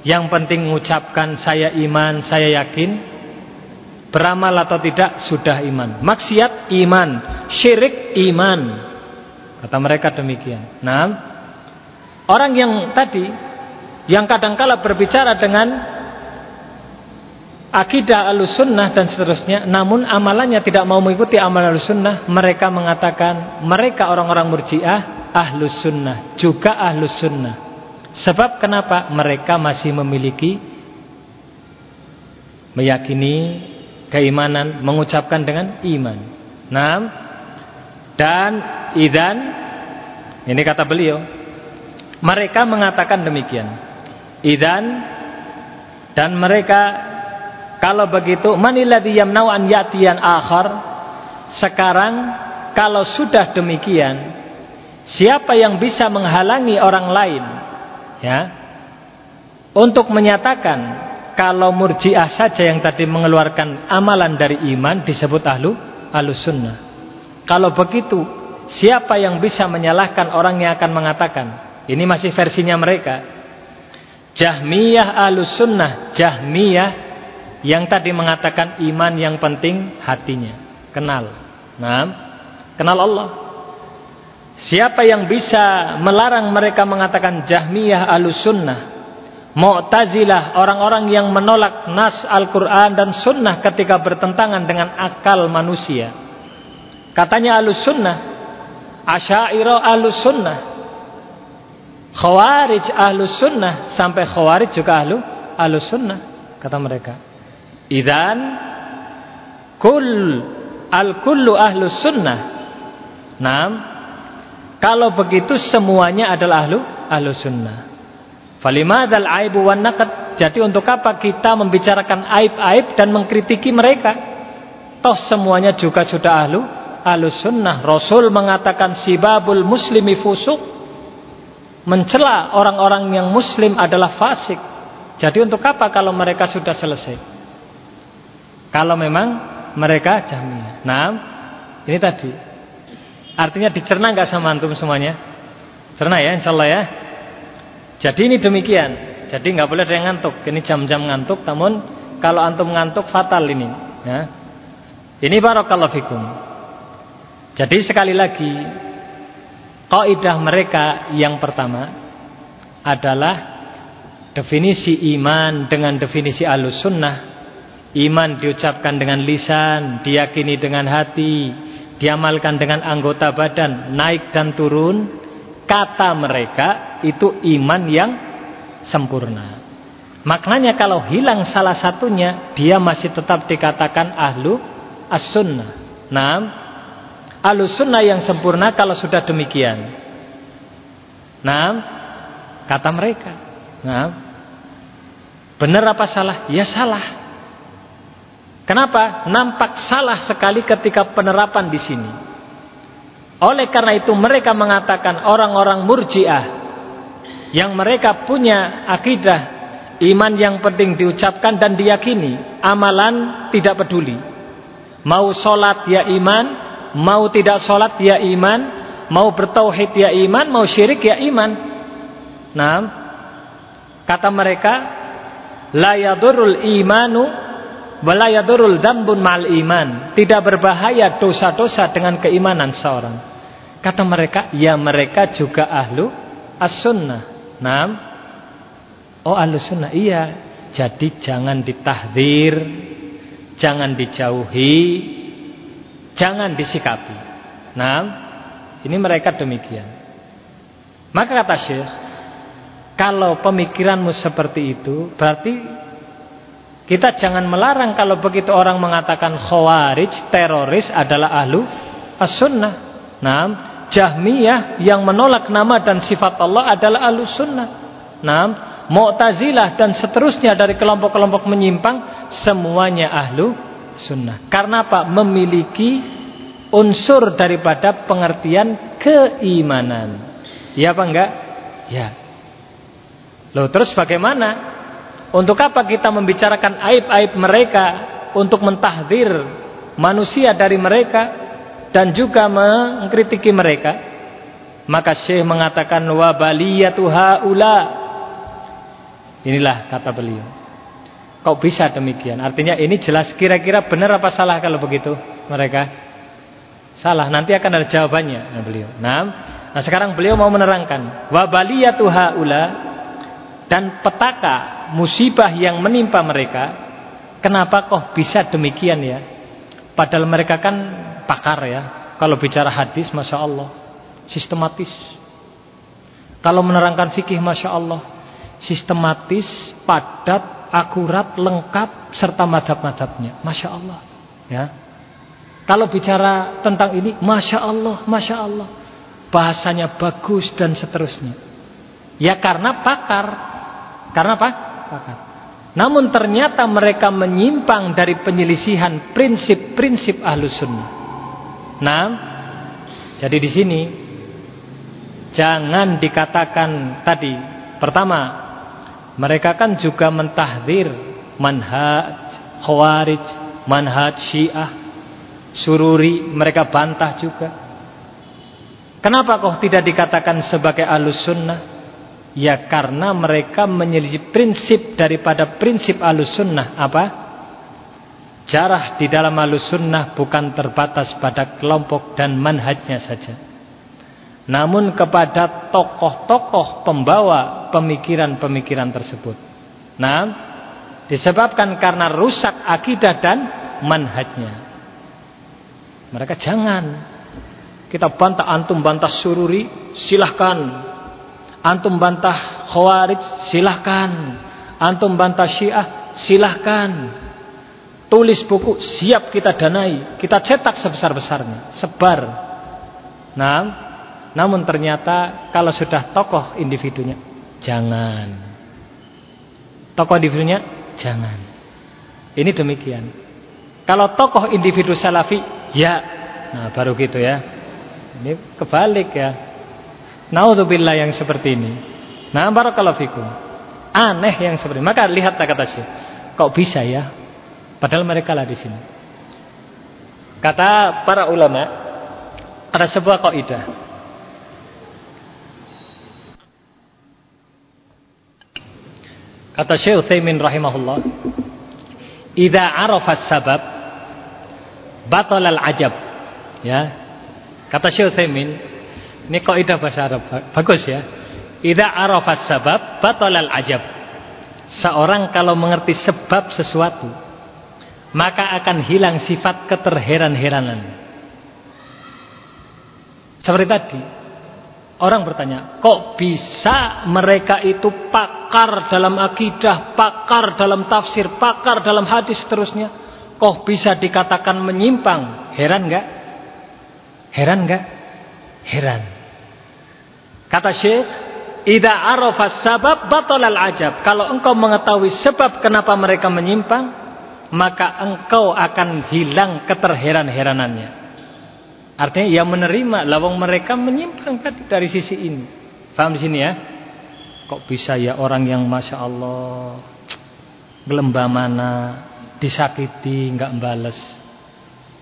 Yang penting mengucapkan saya iman, saya yakin, Beramal atau tidak sudah iman. Maksiat iman, syirik iman. Kata mereka demikian. Nah, orang yang tadi yang kadangkala berbicara dengan akidah alusunnah dan seterusnya, namun amalannya tidak mau mengikuti amal alusunnah, mereka mengatakan mereka orang-orang murjiah ahlus sunnah, juga ahlus sunnah. Sebab kenapa? Mereka masih memiliki meyakini keimanan mengucapkan dengan iman. Nah, dan idan ini kata beliau, mereka mengatakan demikian. Idan dan mereka kalau begitu manilladzi yamnau an yatiyan akhar sekarang kalau sudah demikian siapa yang bisa menghalangi orang lain ya untuk menyatakan kalau murjiah saja yang tadi mengeluarkan amalan dari iman disebut ahlu ahlus sunnah. Kalau begitu, siapa yang bisa menyalahkan orang yang akan mengatakan? Ini masih versinya mereka. Jahmiyah ahlus sunnah, Jahmiyah yang tadi mengatakan iman yang penting hatinya, kenal. Nah, kenal Allah. Siapa yang bisa melarang mereka mengatakan Jahmiyah ahlus sunnah Mu'tazilah orang-orang yang menolak nas Al-Quran dan sunnah ketika bertentangan dengan akal manusia. Katanya alus sunnah. Asyairah alus sunnah. Khawarij ahlus sunnah. Sampai khawarij juga ahlu alus sunnah. Kata mereka. Idan kul al-kullu ahlus sunnah. Nam. Kalau begitu semuanya adalah ahlu ahlus sunnah. Falimadzal aibu wan naqad? Jadi untuk apa kita membicarakan aib-aib dan mengkritiki mereka? Toh semuanya juga sudah ahlu ahlu sunnah. Rasul mengatakan sibabul muslimi fusuk. Mencela orang-orang yang muslim adalah fasik. Jadi untuk apa kalau mereka sudah selesai? Kalau memang mereka jahmiyah. Nah, ini tadi. Artinya dicerna nggak sama antum semuanya? Cerna ya insyaallah ya. Jadi ini demikian. Jadi nggak boleh ada yang ngantuk. Ini jam-jam ngantuk. Namun kalau antum ngantuk fatal ini. Ya. Ini barakallahu fikum. Jadi sekali lagi kaidah mereka yang pertama adalah definisi iman dengan definisi alus sunnah. Iman diucapkan dengan lisan, diyakini dengan hati, diamalkan dengan anggota badan, naik dan turun kata mereka itu iman yang sempurna. Maknanya kalau hilang salah satunya dia masih tetap dikatakan ahlu as-sunnah. Nah, ahlu sunnah yang sempurna kalau sudah demikian. Nah, kata mereka. Nah, benar apa salah? Ya salah. Kenapa? Nampak salah sekali ketika penerapan di sini. Oleh karena itu mereka mengatakan orang-orang murjiah yang mereka punya akidah iman yang penting diucapkan dan diyakini, amalan tidak peduli. Mau sholat ya iman, mau tidak sholat ya iman, mau bertauhid ya iman, mau syirik ya iman. Nah, kata mereka, la yadurul imanu wala dambun mal iman. Tidak berbahaya dosa-dosa dengan keimanan seorang. Kata mereka, ya mereka juga ahlu as-sunnah. Nam, oh ahlu sunnah, iya. Jadi jangan ditahdir, jangan dijauhi. Jangan disikapi. Nah, ini mereka demikian. Maka kata Syekh, kalau pemikiranmu seperti itu, berarti kita jangan melarang kalau begitu orang mengatakan khawarij, teroris adalah ahlu as-sunnah. Nah, Jahmiyah yang menolak nama dan sifat Allah adalah ahlu sunnah. Nah, Mu'tazilah dan seterusnya dari kelompok-kelompok menyimpang semuanya ahlu sunnah. Karena apa? Memiliki unsur daripada pengertian keimanan. Ya apa enggak? Ya. Loh terus bagaimana? Untuk apa kita membicarakan aib-aib mereka untuk mentahdir manusia dari mereka dan juga mengkritiki mereka? Maka Syekh mengatakan wa baliyatu haula Inilah kata beliau. Kok bisa demikian? Artinya ini jelas kira-kira benar apa salah kalau begitu mereka? Salah, nanti akan ada jawabannya beliau. Nah, nah sekarang beliau mau menerangkan wabaliyatu haula dan petaka musibah yang menimpa mereka. Kenapa kok bisa demikian ya? Padahal mereka kan pakar ya. Kalau bicara hadis, masya Allah, sistematis. Kalau menerangkan fikih, masya Allah, sistematis, padat, akurat, lengkap serta madhab-madhabnya. Masya Allah. Ya. Kalau bicara tentang ini, masya Allah, masya Allah, bahasanya bagus dan seterusnya. Ya karena pakar, karena apa? Namun ternyata mereka menyimpang dari penyelisihan prinsip-prinsip ahlus sunnah. Nah, jadi di sini jangan dikatakan tadi pertama mereka kan juga mentahdir manhaj khawarij, manhaj syiah, sururi, mereka bantah juga. Kenapa kok tidak dikatakan sebagai alus sunnah? Ya karena mereka menyelisih prinsip daripada prinsip alus sunnah. Apa? Jarah di dalam alus sunnah bukan terbatas pada kelompok dan manhajnya saja namun kepada tokoh-tokoh pembawa pemikiran-pemikiran tersebut. Nah, disebabkan karena rusak akidah dan manhajnya. Mereka jangan kita bantah antum bantah sururi, silahkan. Antum bantah khawarij, silahkan. Antum bantah syiah, silahkan. Tulis buku, siap kita danai. Kita cetak sebesar-besarnya. Sebar. Nah, namun ternyata kalau sudah tokoh individunya, jangan. Tokoh individunya, jangan. Ini demikian. Kalau tokoh individu salafi, ya. Nah, baru gitu ya. Ini kebalik ya. Naudzubillah yang seperti ini. Nah, barakallahu fikum. Aneh yang seperti ini. Maka lihatlah kata Syekh. Kok bisa ya? Padahal mereka lah di sini. Kata para ulama, ada sebuah kaidah. Kata Syekh Utsaimin rahimahullah, "Idza arafa sabab batal al-ajab." Ya. Kata Syekh Utsaimin, ini kaidah bahasa Arab bagus ya. Idza arafa sabab batal al-ajab. Seorang kalau mengerti sebab sesuatu, maka akan hilang sifat keterheran-heranan. Seperti tadi, Orang bertanya, kok bisa mereka itu pakar dalam akidah, pakar dalam tafsir, pakar dalam hadis seterusnya? Kok bisa dikatakan menyimpang? Heran enggak? Heran enggak? Heran. Kata Syekh, "Idza arafa sabab batalal ajab." Kalau engkau mengetahui sebab kenapa mereka menyimpang, maka engkau akan hilang keterheran-heranannya. Artinya yang menerima lawang mereka menyimpang tadi dari sisi ini. Faham di sini ya? Kok bisa ya orang yang masya Allah gelembah mana disakiti nggak bales,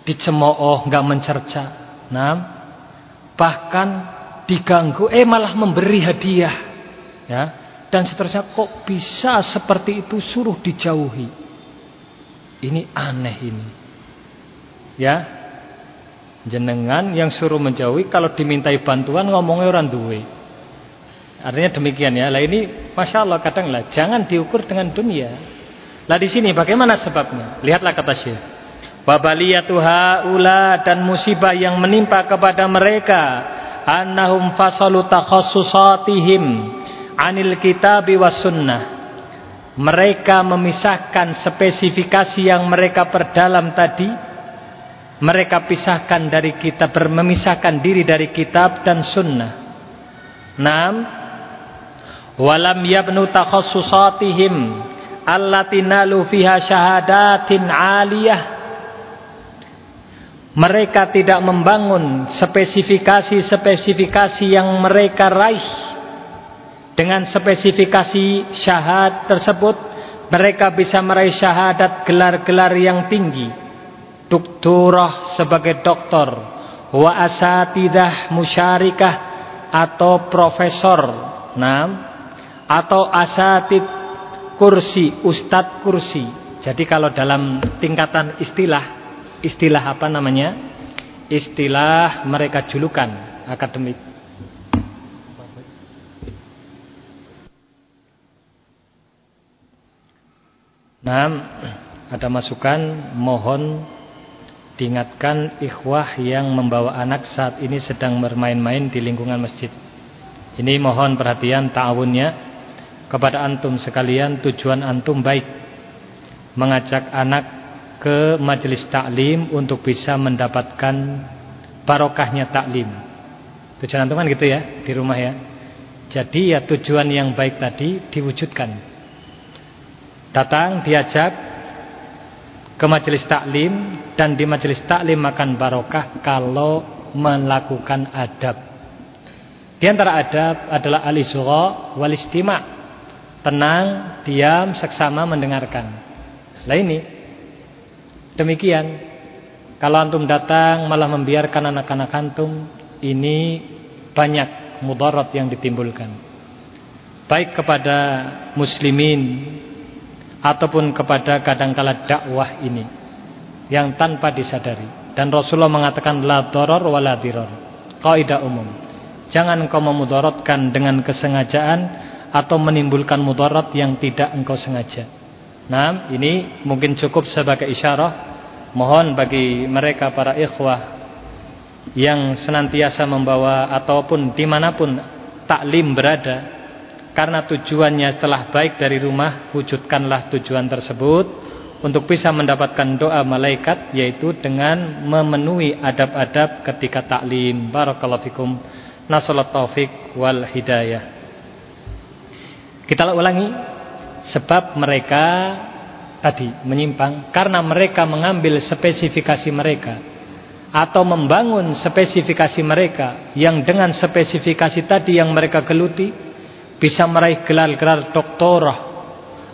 dicemooh nggak mencerca, nah bahkan diganggu eh malah memberi hadiah, ya. Dan seterusnya kok bisa seperti itu suruh dijauhi. Ini aneh ini, ya. Jenengan yang suruh menjauhi kalau dimintai bantuan ngomongnya orang duwe. Artinya demikian ya. Lah ini masya Allah kadang lah jangan diukur dengan dunia. Lah di sini bagaimana sebabnya? Lihatlah kata syekh. Wabaliyatu haula dan musibah yang menimpa kepada mereka annahum fasalu takhassusatihim anil kitabi was sunnah. Mereka memisahkan spesifikasi yang mereka perdalam tadi mereka pisahkan dari kitab memisahkan diri dari kitab dan sunnah. Naam walam yabnu takhassusatihim allati nalu fiha syahadatin aliyah mereka tidak membangun spesifikasi-spesifikasi yang mereka raih. Dengan spesifikasi syahad tersebut mereka bisa meraih syahadat gelar-gelar yang tinggi. Doktorah sebagai doktor wa asatidah musyarikah atau profesor. Nah, atau asatid kursi ustadz kursi. Jadi kalau dalam tingkatan istilah istilah apa namanya? Istilah mereka julukan akademik. Nah, ada masukan mohon diingatkan ikhwah yang membawa anak saat ini sedang bermain-main di lingkungan masjid. Ini mohon perhatian ta'awunnya kepada antum sekalian tujuan antum baik mengajak anak ke majelis taklim untuk bisa mendapatkan barokahnya taklim. Tujuan antum kan gitu ya di rumah ya. Jadi ya tujuan yang baik tadi diwujudkan. Datang diajak ke majelis taklim dan di majelis taklim makan barokah kalau melakukan adab. Di antara adab adalah al-isgha wal istima'. Tenang, diam, seksama mendengarkan. Lah ini Demikian. Kalau antum datang malah membiarkan anak-anak antum Ini banyak mudarat yang ditimbulkan. Baik kepada muslimin Ataupun kepada kadangkala dakwah ini Yang tanpa disadari. Dan Rasulullah mengatakan La doror wa la diror Kaidah umum. Jangan engkau memudaratkan dengan kesengajaan Atau menimbulkan mudarat yang tidak engkau sengaja Nah, ini mungkin cukup sebagai isyarah. Mohon bagi mereka para ikhwah yang senantiasa membawa ataupun di mana pun taklim berada. Karena tujuannya telah baik dari rumah, wujudkanlah tujuan tersebut untuk bisa mendapatkan doa malaikat yaitu dengan memenuhi adab-adab ketika taklim. Barakallahu fikum. Nasallat taufik wal hidayah. Kita ulangi sebab mereka tadi menyimpang karena mereka mengambil spesifikasi mereka atau membangun spesifikasi mereka yang dengan spesifikasi tadi yang mereka geluti bisa meraih gelar-gelar doktorah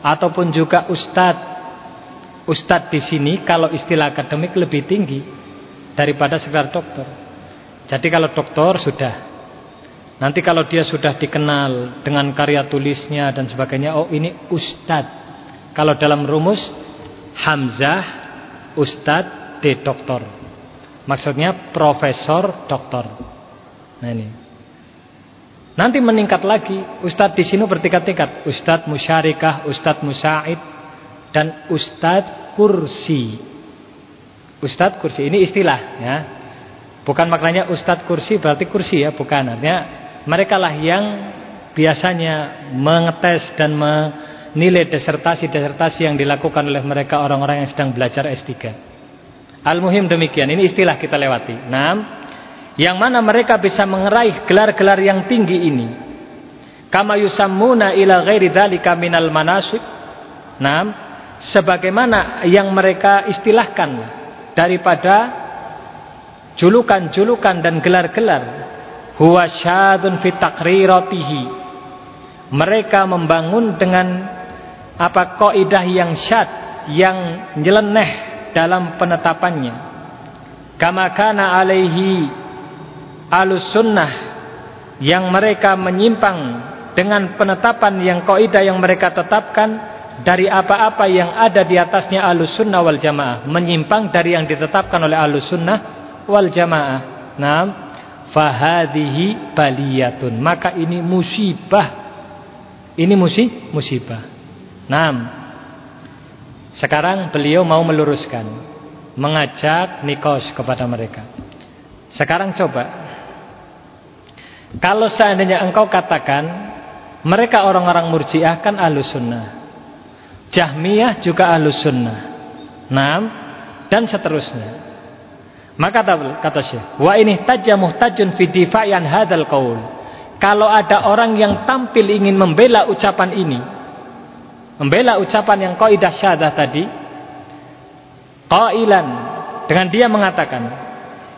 ataupun juga ustadz. Ustadz di sini kalau istilah akademik lebih tinggi daripada sekedar doktor. Jadi kalau doktor sudah Nanti kalau dia sudah dikenal dengan karya tulisnya dan sebagainya, oh ini ustadz. Kalau dalam rumus Hamzah ustadz D doktor. Maksudnya profesor doktor. Nah ini. Nanti meningkat lagi, ustadz di sini bertingkat-tingkat, ustadz musyarikah, ustadz musaid dan ustadz kursi. Ustadz kursi ini istilah ya. Bukan maknanya ustadz kursi berarti kursi ya, bukan. Artinya mereka lah yang biasanya mengetes dan menilai desertasi-desertasi yang dilakukan oleh mereka orang-orang yang sedang belajar S3. Al-muhim demikian, ini istilah kita lewati. Nah, yang mana mereka bisa mengeraih gelar-gelar yang tinggi ini. Kama yusammuna ila ghairi dzalika minal manasib. Nah, sebagaimana yang mereka istilahkan daripada julukan-julukan dan gelar-gelar huwa syadun fi taqriratihi. Mereka membangun dengan apa kaidah yang syad yang nyeleneh dalam penetapannya. Kama kana alaihi alus sunnah yang mereka menyimpang dengan penetapan yang kaidah yang mereka tetapkan dari apa-apa yang ada di atasnya alus sunnah wal jamaah. Menyimpang dari yang ditetapkan oleh alus sunnah wal jamaah. Nah fahadihi baliyatun. Maka ini musibah. Ini musi musibah. Nam sekarang beliau mau meluruskan. Mengajak nikos kepada mereka. Sekarang coba, kalau seandainya engkau katakan mereka orang-orang murjiah kan ahlus sunnah, Jahmiyah juga ahlus sunnah, Nam dan seterusnya. Maka kata Syekh, wa ini tajja muhtajun fi difayan hadzal qaul. Kalau ada orang yang tampil ingin membela ucapan ini, membela ucapan yang kaidah syahadah tadi, qailan dengan dia mengatakan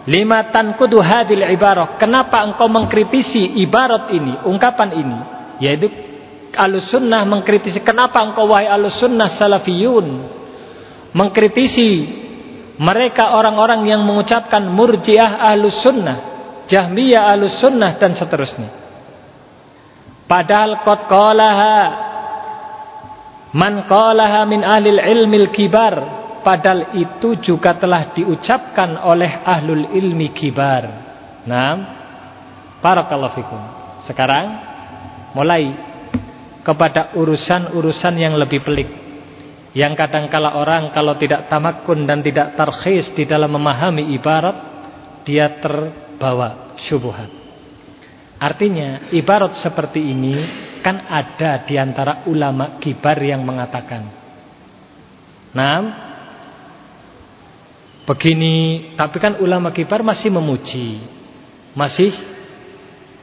lima tankudu hadil ibarah kenapa engkau mengkritisi ibarat ini ungkapan ini yaitu alus sunnah mengkritisi kenapa engkau wahai alus sunnah salafiyun mengkritisi mereka orang-orang yang mengucapkan murjiah alus sunnah jahmiyah alus sunnah dan seterusnya padahal qad qalaha man qalaha min ahlil ilmil kibar padahal itu juga telah diucapkan oleh ahlul ilmi kibar. Nah, barakallahu fikum. Sekarang mulai kepada urusan-urusan yang lebih pelik. Yang kadang kala orang kalau tidak tamakun dan tidak tarkhis di dalam memahami ibarat, dia terbawa syubhat. Artinya, ibarat seperti ini kan ada di antara ulama kibar yang mengatakan. Nah, begini tapi kan ulama kibar masih memuji masih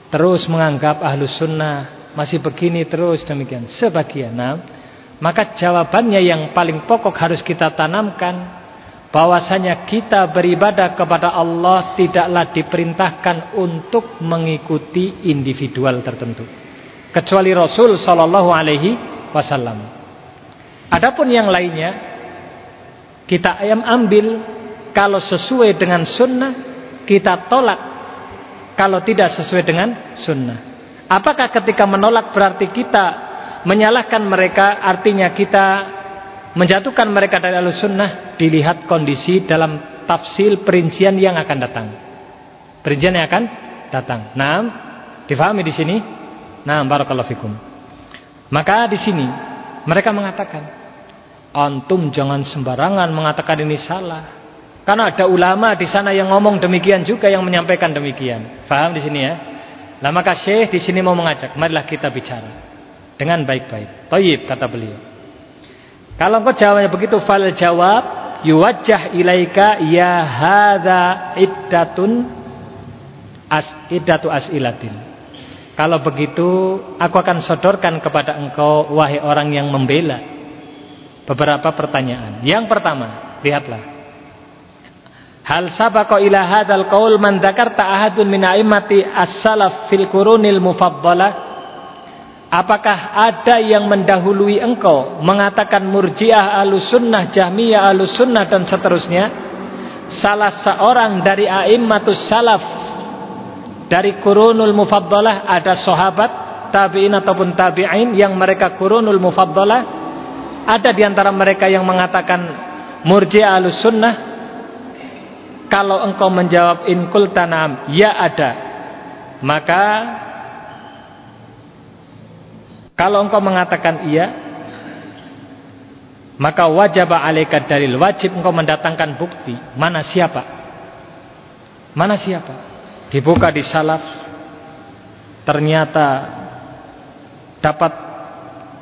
terus menganggap ahlus sunnah masih begini terus demikian sebagian nah, maka jawabannya yang paling pokok harus kita tanamkan bahwasanya kita beribadah kepada Allah tidaklah diperintahkan untuk mengikuti individual tertentu kecuali Rasul Shallallahu Alaihi Wasallam. Adapun yang lainnya kita ayam ambil kalau sesuai dengan sunnah kita tolak kalau tidak sesuai dengan sunnah apakah ketika menolak berarti kita menyalahkan mereka artinya kita menjatuhkan mereka dari alus sunnah dilihat kondisi dalam tafsir perincian yang akan datang. Perincian yang akan datang. Nah difahami di sini? Nah barakallahu fikum. Maka di sini mereka mengatakan antum jangan sembarangan mengatakan ini salah. Karena ada ulama di sana yang ngomong demikian juga yang menyampaikan demikian. Faham di sini ya? Lah maka di sini mau mengajak, marilah kita bicara dengan baik-baik. Thayyib kata beliau. Kalau engkau jawabnya begitu fal jawab yuwajjah ilaika ya hadza iddatun as iddatu asilatin. Kalau begitu aku akan sodorkan kepada engkau wahai orang yang membela beberapa pertanyaan. Yang pertama, lihatlah Hal sabaqa ila hadzal qaul man dzakarta ahadun min a'immati as-salaf fil qurunil mufaddalah Apakah ada yang mendahului engkau mengatakan murjiah alusunnah, jahmiyah alusunnah dan seterusnya? Salah seorang dari a'immatus salaf dari kurunul mufaddalah ada sahabat, tabi'in ataupun tabi'in yang mereka kurunul mufaddalah ada di antara mereka yang mengatakan murjiah alusunnah kalau engkau menjawab in tanam ya ada. Maka kalau engkau mengatakan iya, maka wajib alaika dalil, wajib engkau mendatangkan bukti. Mana siapa? Mana siapa? Dibuka di salaf. Ternyata dapat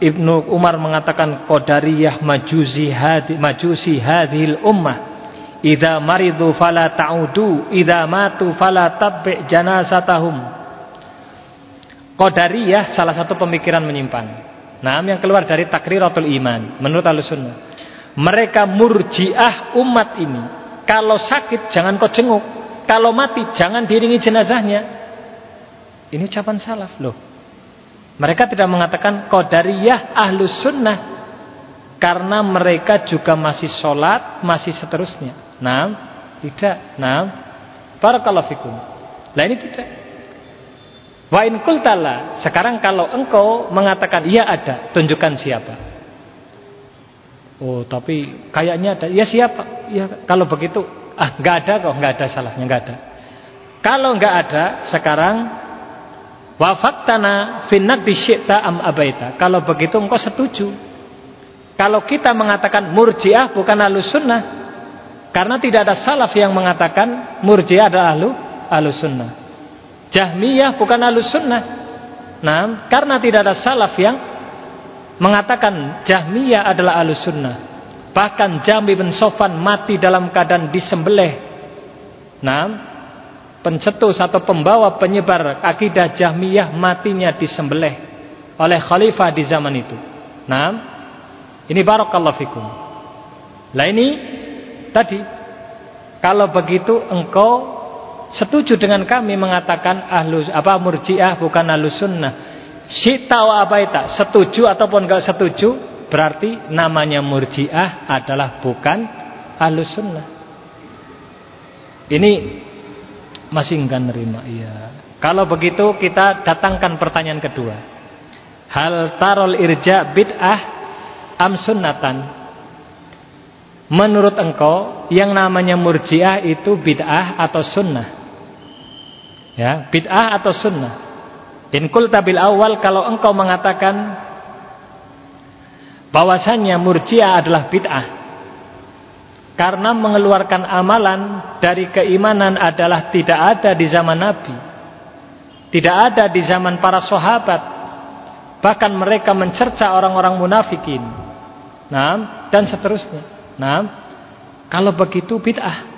Ibnu Umar mengatakan qadariyah majusi hadi majusi hadhil ummah Idza maridu fala ta'udu, idza matu fala tabbi janazatahum. Qadariyah salah satu pemikiran menyimpang. Nah, yang keluar dari takriratul iman menurut Ahlussunnah. Mereka murjiah umat ini. Kalau sakit jangan kau jenguk, kalau mati jangan diringi jenazahnya. Ini ucapan salaf loh. Mereka tidak mengatakan qadariyah ahlus sunnah karena mereka juga masih sholat, masih seterusnya. Nah, tidak. Nah, barakallahu fikum. Lah ini tidak. Wa in kultala, sekarang kalau engkau mengatakan iya ada, tunjukkan siapa. Oh, tapi kayaknya ada. Ya siapa? Ya kalau begitu, ah nggak ada kok, nggak ada salahnya, nggak ada. Kalau nggak ada, sekarang wafaktana finnat bisyikta am abaita. Kalau begitu engkau setuju. Kalau kita mengatakan murjiah bukan alus sunnah, Karena tidak ada salaf yang mengatakan Murji'ah adalah ahlu sunnah. Jahmiyah bukan ahlu sunnah. Nah, karena tidak ada salaf yang mengatakan Jahmiyah adalah ahlu sunnah. Bahkan Jami bin Sofan mati dalam keadaan disembelih. Nah, pencetus atau pembawa penyebar akidah Jahmiyah matinya disembelih oleh khalifah di zaman itu. Nah, ini barakallahu fikum. Lah ini tadi kalau begitu engkau setuju dengan kami mengatakan ahlu apa murjiah bukan ahlu sunnah. Syita wa abaita setuju ataupun enggak setuju berarti namanya murjiah adalah bukan ahlu sunnah. Ini masih enggak nerima iya. Kalau begitu kita datangkan pertanyaan kedua. Hal tarol irja bid'ah am sunnatan Menurut engkau yang namanya murjiah itu bid'ah atau sunnah? Ya, bid'ah atau sunnah? In qulta bil awal kalau engkau mengatakan bahwasannya murjiah adalah bid'ah karena mengeluarkan amalan dari keimanan adalah tidak ada di zaman Nabi. Tidak ada di zaman para sahabat. Bahkan mereka mencerca orang-orang munafikin. Nah, dan seterusnya. Nah, kalau begitu bid'ah.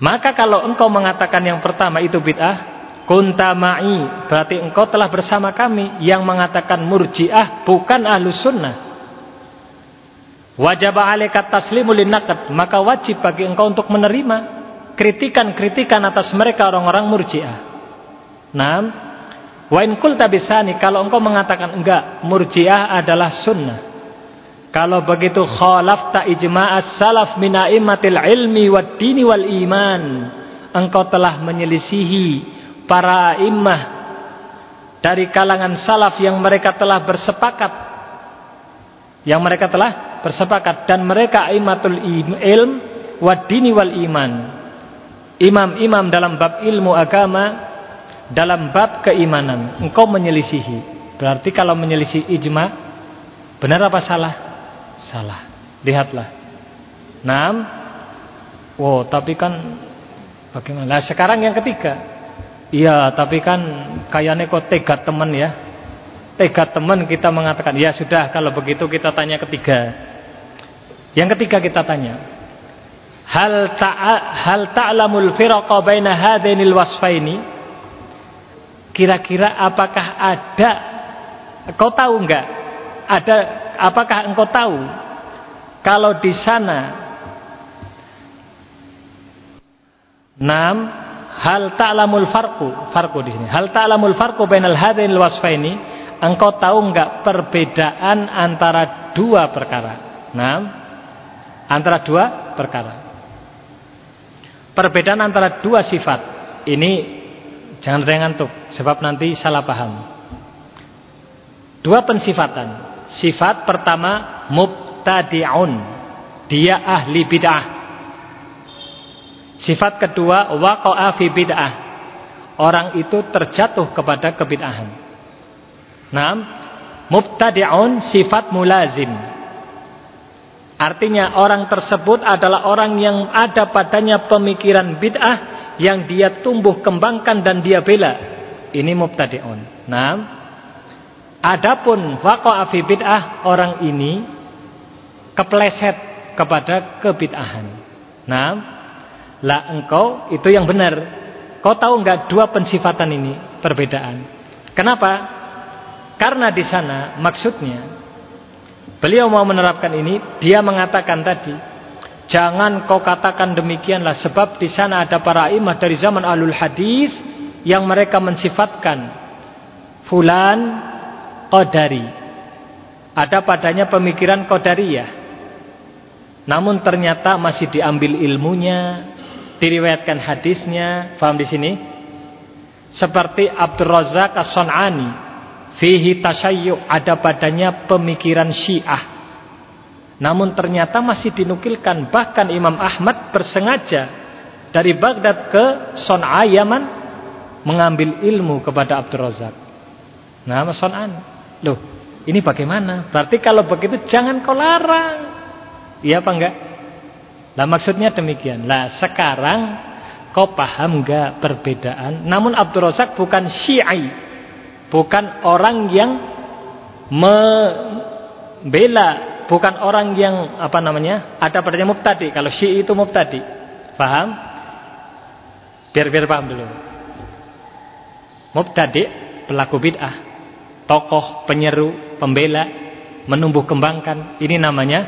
Maka kalau engkau mengatakan yang pertama itu bid'ah, kunta ma'i, berarti engkau telah bersama kami yang mengatakan murji'ah bukan ahlu sunnah. Wajib alaika taslimu linnaqad, maka wajib bagi engkau untuk menerima kritikan-kritikan atas mereka orang-orang murji'ah. Nah, wa in qulta kalau engkau mengatakan enggak, murji'ah adalah sunnah. Kalau begitu khalafta ijma'as salaf min a'immatil ilmi wad dini wal iman. Engkau telah menyelisihi para a'immah dari kalangan salaf yang mereka telah bersepakat. Yang mereka telah bersepakat dan mereka a'immatul ilm wad dini wal iman. Imam-imam dalam bab ilmu agama, dalam bab keimanan. Engkau menyelisihi. Berarti kalau menyelisih ijma' benar apa salah? Salah. Lihatlah. Nam. Wow, tapi kan bagaimana? Nah, sekarang yang ketiga. Iya, tapi kan kayaknya kok tega teman ya. Tega teman kita mengatakan, ya sudah kalau begitu kita tanya ketiga. Yang ketiga kita tanya. Hal ta'a hal ta'lamul firaqa baina hadainil wasfaini? Kira-kira apakah ada kau tahu enggak? Ada apakah engkau tahu kalau di sana Nam hal ta'lamul farqu farqu di sini. Hal ta'lamul farqu bainal hadainil wasfaini? Engkau tahu enggak perbedaan antara dua perkara? Nam antara dua perkara. Perbedaan antara dua sifat. Ini jangan ngantuk sebab nanti salah paham. Dua pensifatan. Sifat pertama mubtadi'un. Dia ahli bid'ah. Sifat kedua waqa'a fi bid'ah. Orang itu terjatuh kepada kebid'ahan. Naam, mubtadi'un sifat mulazim. Artinya orang tersebut adalah orang yang ada padanya pemikiran bid'ah yang dia tumbuh kembangkan dan dia bela. Ini mubtadi'un. Naam. Adapun waqa'a fi bid'ah orang ini kepleset kepada kebid'ahan. Nah, lah engkau itu yang benar. Kau tahu enggak dua pensifatan ini perbedaan? Kenapa? Karena di sana maksudnya beliau mau menerapkan ini, dia mengatakan tadi, jangan kau katakan demikianlah sebab di sana ada para imam dari zaman alul hadis yang mereka mensifatkan fulan Qadari. Ada padanya pemikiran Qadariyah. Namun ternyata masih diambil ilmunya, diriwayatkan hadisnya, faham di sini? Seperti Abdul Razak As-Sun'ani, fihi tasyayyu, ada padanya pemikiran Syiah. Namun ternyata masih dinukilkan bahkan Imam Ahmad bersengaja dari Baghdad ke Son'a Yaman mengambil ilmu kepada Abdul Razak. Nama Son'ani. Loh, ini bagaimana? Berarti kalau begitu jangan kau larang. Iya apa enggak? Lah maksudnya demikian. Lah sekarang kau paham enggak perbedaan? Namun Abdul Razak bukan Syi'i. Bukan orang yang membela, bukan orang yang apa namanya? Ada padanya mubtadi. Kalau Syi'i itu mubtadi. Paham? Biar biar paham dulu. Mubtadi pelaku bid'ah, tokoh penyeru, pembela, menumbuh kembangkan. Ini namanya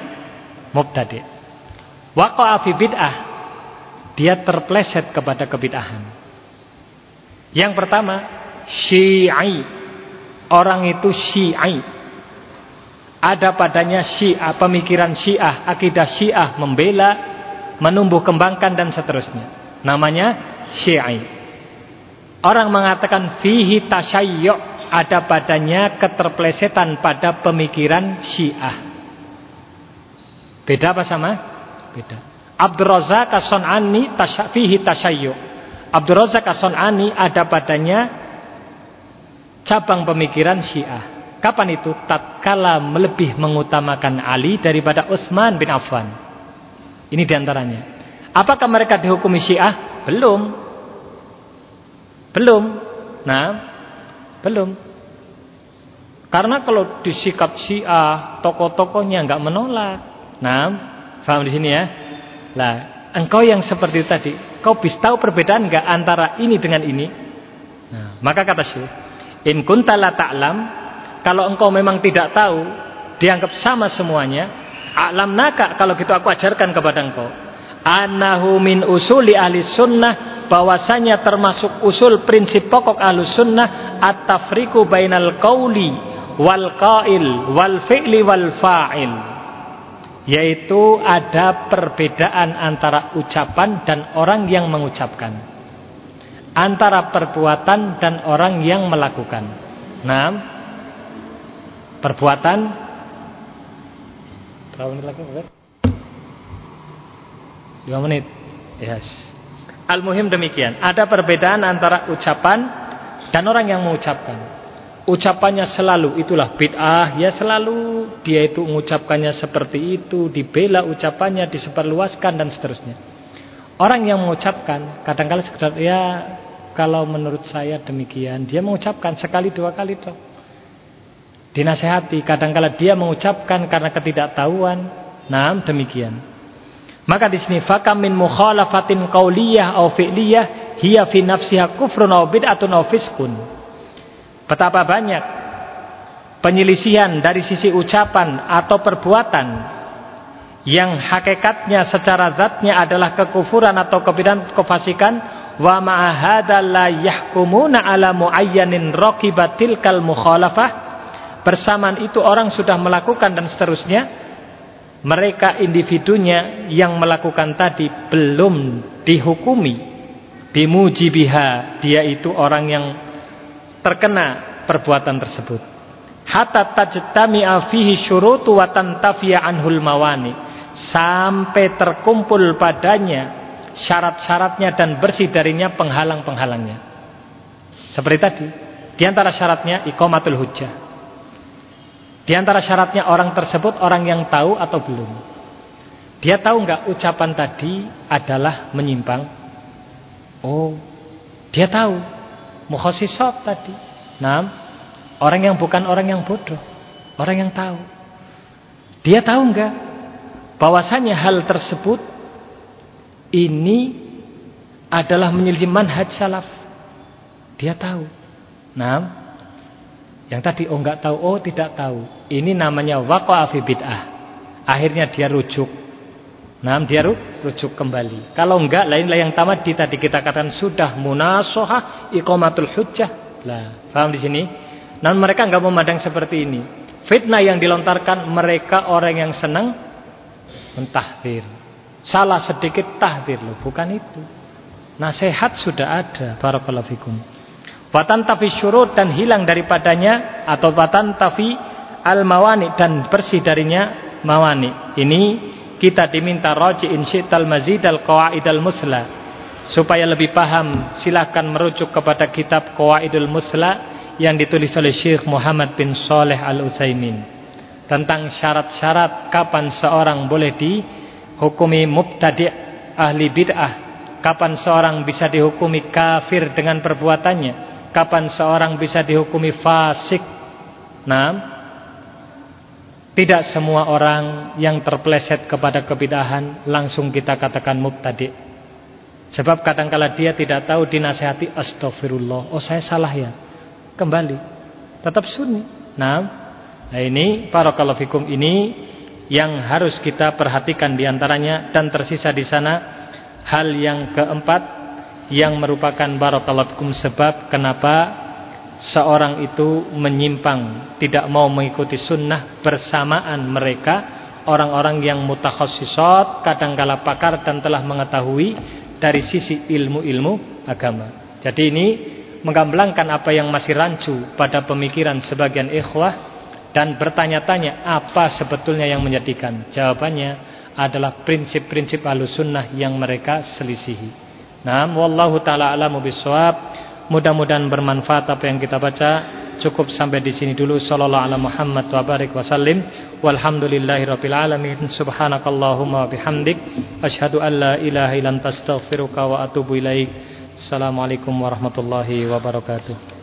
mubtadi. Waqa'a fi bid'ah. Dia terpleset kepada kebid'ahan. Yang pertama, Syi'i. Orang itu Syi'i. Ada padanya Syiah, pemikiran Syiah, akidah Syiah membela, menumbuh kembangkan dan seterusnya. Namanya Syi'i. Orang mengatakan fihi tasyayyu' ada padanya keterplesetan pada pemikiran Syiah. Beda apa sama? Beda. Abdul Razak As-Sun'ani fihi tasyayyu. Abdul Razak As-Sun'ani ada padanya cabang pemikiran Syiah. Kapan itu? Tatkala melebih mengutamakan Ali daripada Utsman bin Affan. Ini di antaranya. Apakah mereka dihukumi Syiah? Belum. Belum. Nah, belum. Karena kalau disikap Syiah, tokoh-tokohnya nggak menolak. Nah, Faham di sini ya? Lah, engkau yang seperti tadi, kau bisa tahu perbedaan enggak antara ini dengan ini? Nah, maka kata Syekh, in kunta la ta'lam, kalau engkau memang tidak tahu, dianggap sama semuanya, alam naka kalau gitu aku ajarkan kepada engkau. Anahu min usuli ahli sunnah bahwasanya termasuk usul prinsip pokok ahli sunnah at-tafriqu bainal qauli wal qail wal fi'li wal fa'il. Yaitu ada perbedaan antara ucapan dan orang yang mengucapkan. Antara perbuatan dan orang yang melakukan. Nah perbuatan. Berapa lagi Dua menit. Yes. Al-muhim demikian. Ada perbedaan antara ucapan dan orang yang mengucapkan. Ucapannya selalu itulah bid'ah. Ya selalu dia itu mengucapkannya seperti itu dibela ucapannya disebarluaskan dan seterusnya. Orang yang mengucapkan kadang-kala sekedar ya kalau menurut saya demikian. Dia mengucapkan sekali dua kali dong dinasehati kadang-kala dia mengucapkan karena ketidaktahuan. Nah demikian maka di sini fakam min mukhalafatin qauliyah au fi'liyah hiya fi nafsiha kufrun au bid'atun au fiskun. Betapa banyak penyelisihan dari sisi ucapan atau perbuatan yang hakikatnya secara zatnya adalah kekufuran atau kebidan kefasikan wa ma'ahada la yahkumuna ala muayyanin raqibatil kal mukhalafah. Bersamaan itu orang sudah melakukan dan seterusnya mereka individunya yang melakukan tadi belum dihukumi bimujibiha dia itu orang yang terkena perbuatan tersebut. Hatta tajtami'a fihi syurutu wa tantafiya anhul mawani. Sampai terkumpul padanya syarat-syaratnya dan bersih darinya penghalang-penghalangnya. Seperti tadi, di antara syaratnya iqamatul hujjah. Di antara syaratnya orang tersebut orang yang tahu atau belum. Dia tahu nggak ucapan tadi adalah menyimpang? Oh, dia tahu mukhasisat tadi. Nah, orang yang bukan orang yang bodoh, orang yang tahu. Dia tahu enggak bahwasanya hal tersebut ini adalah menyelisih manhaj salaf. Dia tahu. Nah, yang tadi oh enggak tahu, oh tidak tahu. Ini namanya waqa'a bid'ah. Akhirnya dia rujuk Nah, dia rujuk kembali. Kalau enggak, lainlah yang tamat di tadi kita katakan sudah munasohah iqamatul hujjah. Lah, paham di sini? Namun mereka enggak memandang seperti ini. Fitnah yang dilontarkan mereka orang yang senang mentahdir. Salah sedikit tahdir loh, bukan itu. Nasihat sudah ada, barakallahu fikum. Watan tafi syurut dan hilang daripadanya atau watan tafi al mawani dan bersih darinya mawani. Ini kita diminta raji'in syi'tal mazid al-qawaidal musla. Supaya lebih paham silahkan merujuk kepada kitab qawaidul musla yang ditulis oleh Syekh Muhammad bin Saleh Al-Utsaimin tentang syarat-syarat kapan seorang boleh di hukumi mubtadi' ahli bid'ah kapan seorang bisa dihukumi kafir dengan perbuatannya kapan seorang bisa dihukumi fasik. Nah tidak semua orang yang terpleset kepada kebidahan langsung kita katakan mubtadi. Sebab kadangkala dia tidak tahu dinasihati astagfirullah. Oh saya salah ya. Kembali. Tetap sunni. Nah, nah ini barakallahu ini yang harus kita perhatikan di antaranya dan tersisa di sana hal yang keempat yang merupakan barakallahu sebab kenapa seorang itu menyimpang, tidak mau mengikuti sunnah bersamaan mereka orang-orang yang mutakhasisat, kadangkala pakar dan telah mengetahui dari sisi ilmu-ilmu agama. Jadi ini menggamblangkan apa yang masih rancu pada pemikiran sebagian ikhwah dan bertanya-tanya apa sebetulnya yang menjadikan. Jawabannya adalah prinsip-prinsip sunnah yang mereka selisihi. Nah, wallahu taala alamu bisawab. Mudah-mudahan bermanfaat apa yang kita baca. Cukup sampai di sini dulu. Sallallahu ala Muhammad wa barik wa sallim. Walhamdulillahirabbil alamin. Subhanakallahumma bihamdik asyhadu an la ilaha illa anta astaghfiruka wa atubu ilaik. Assalamualaikum warahmatullahi wabarakatuh.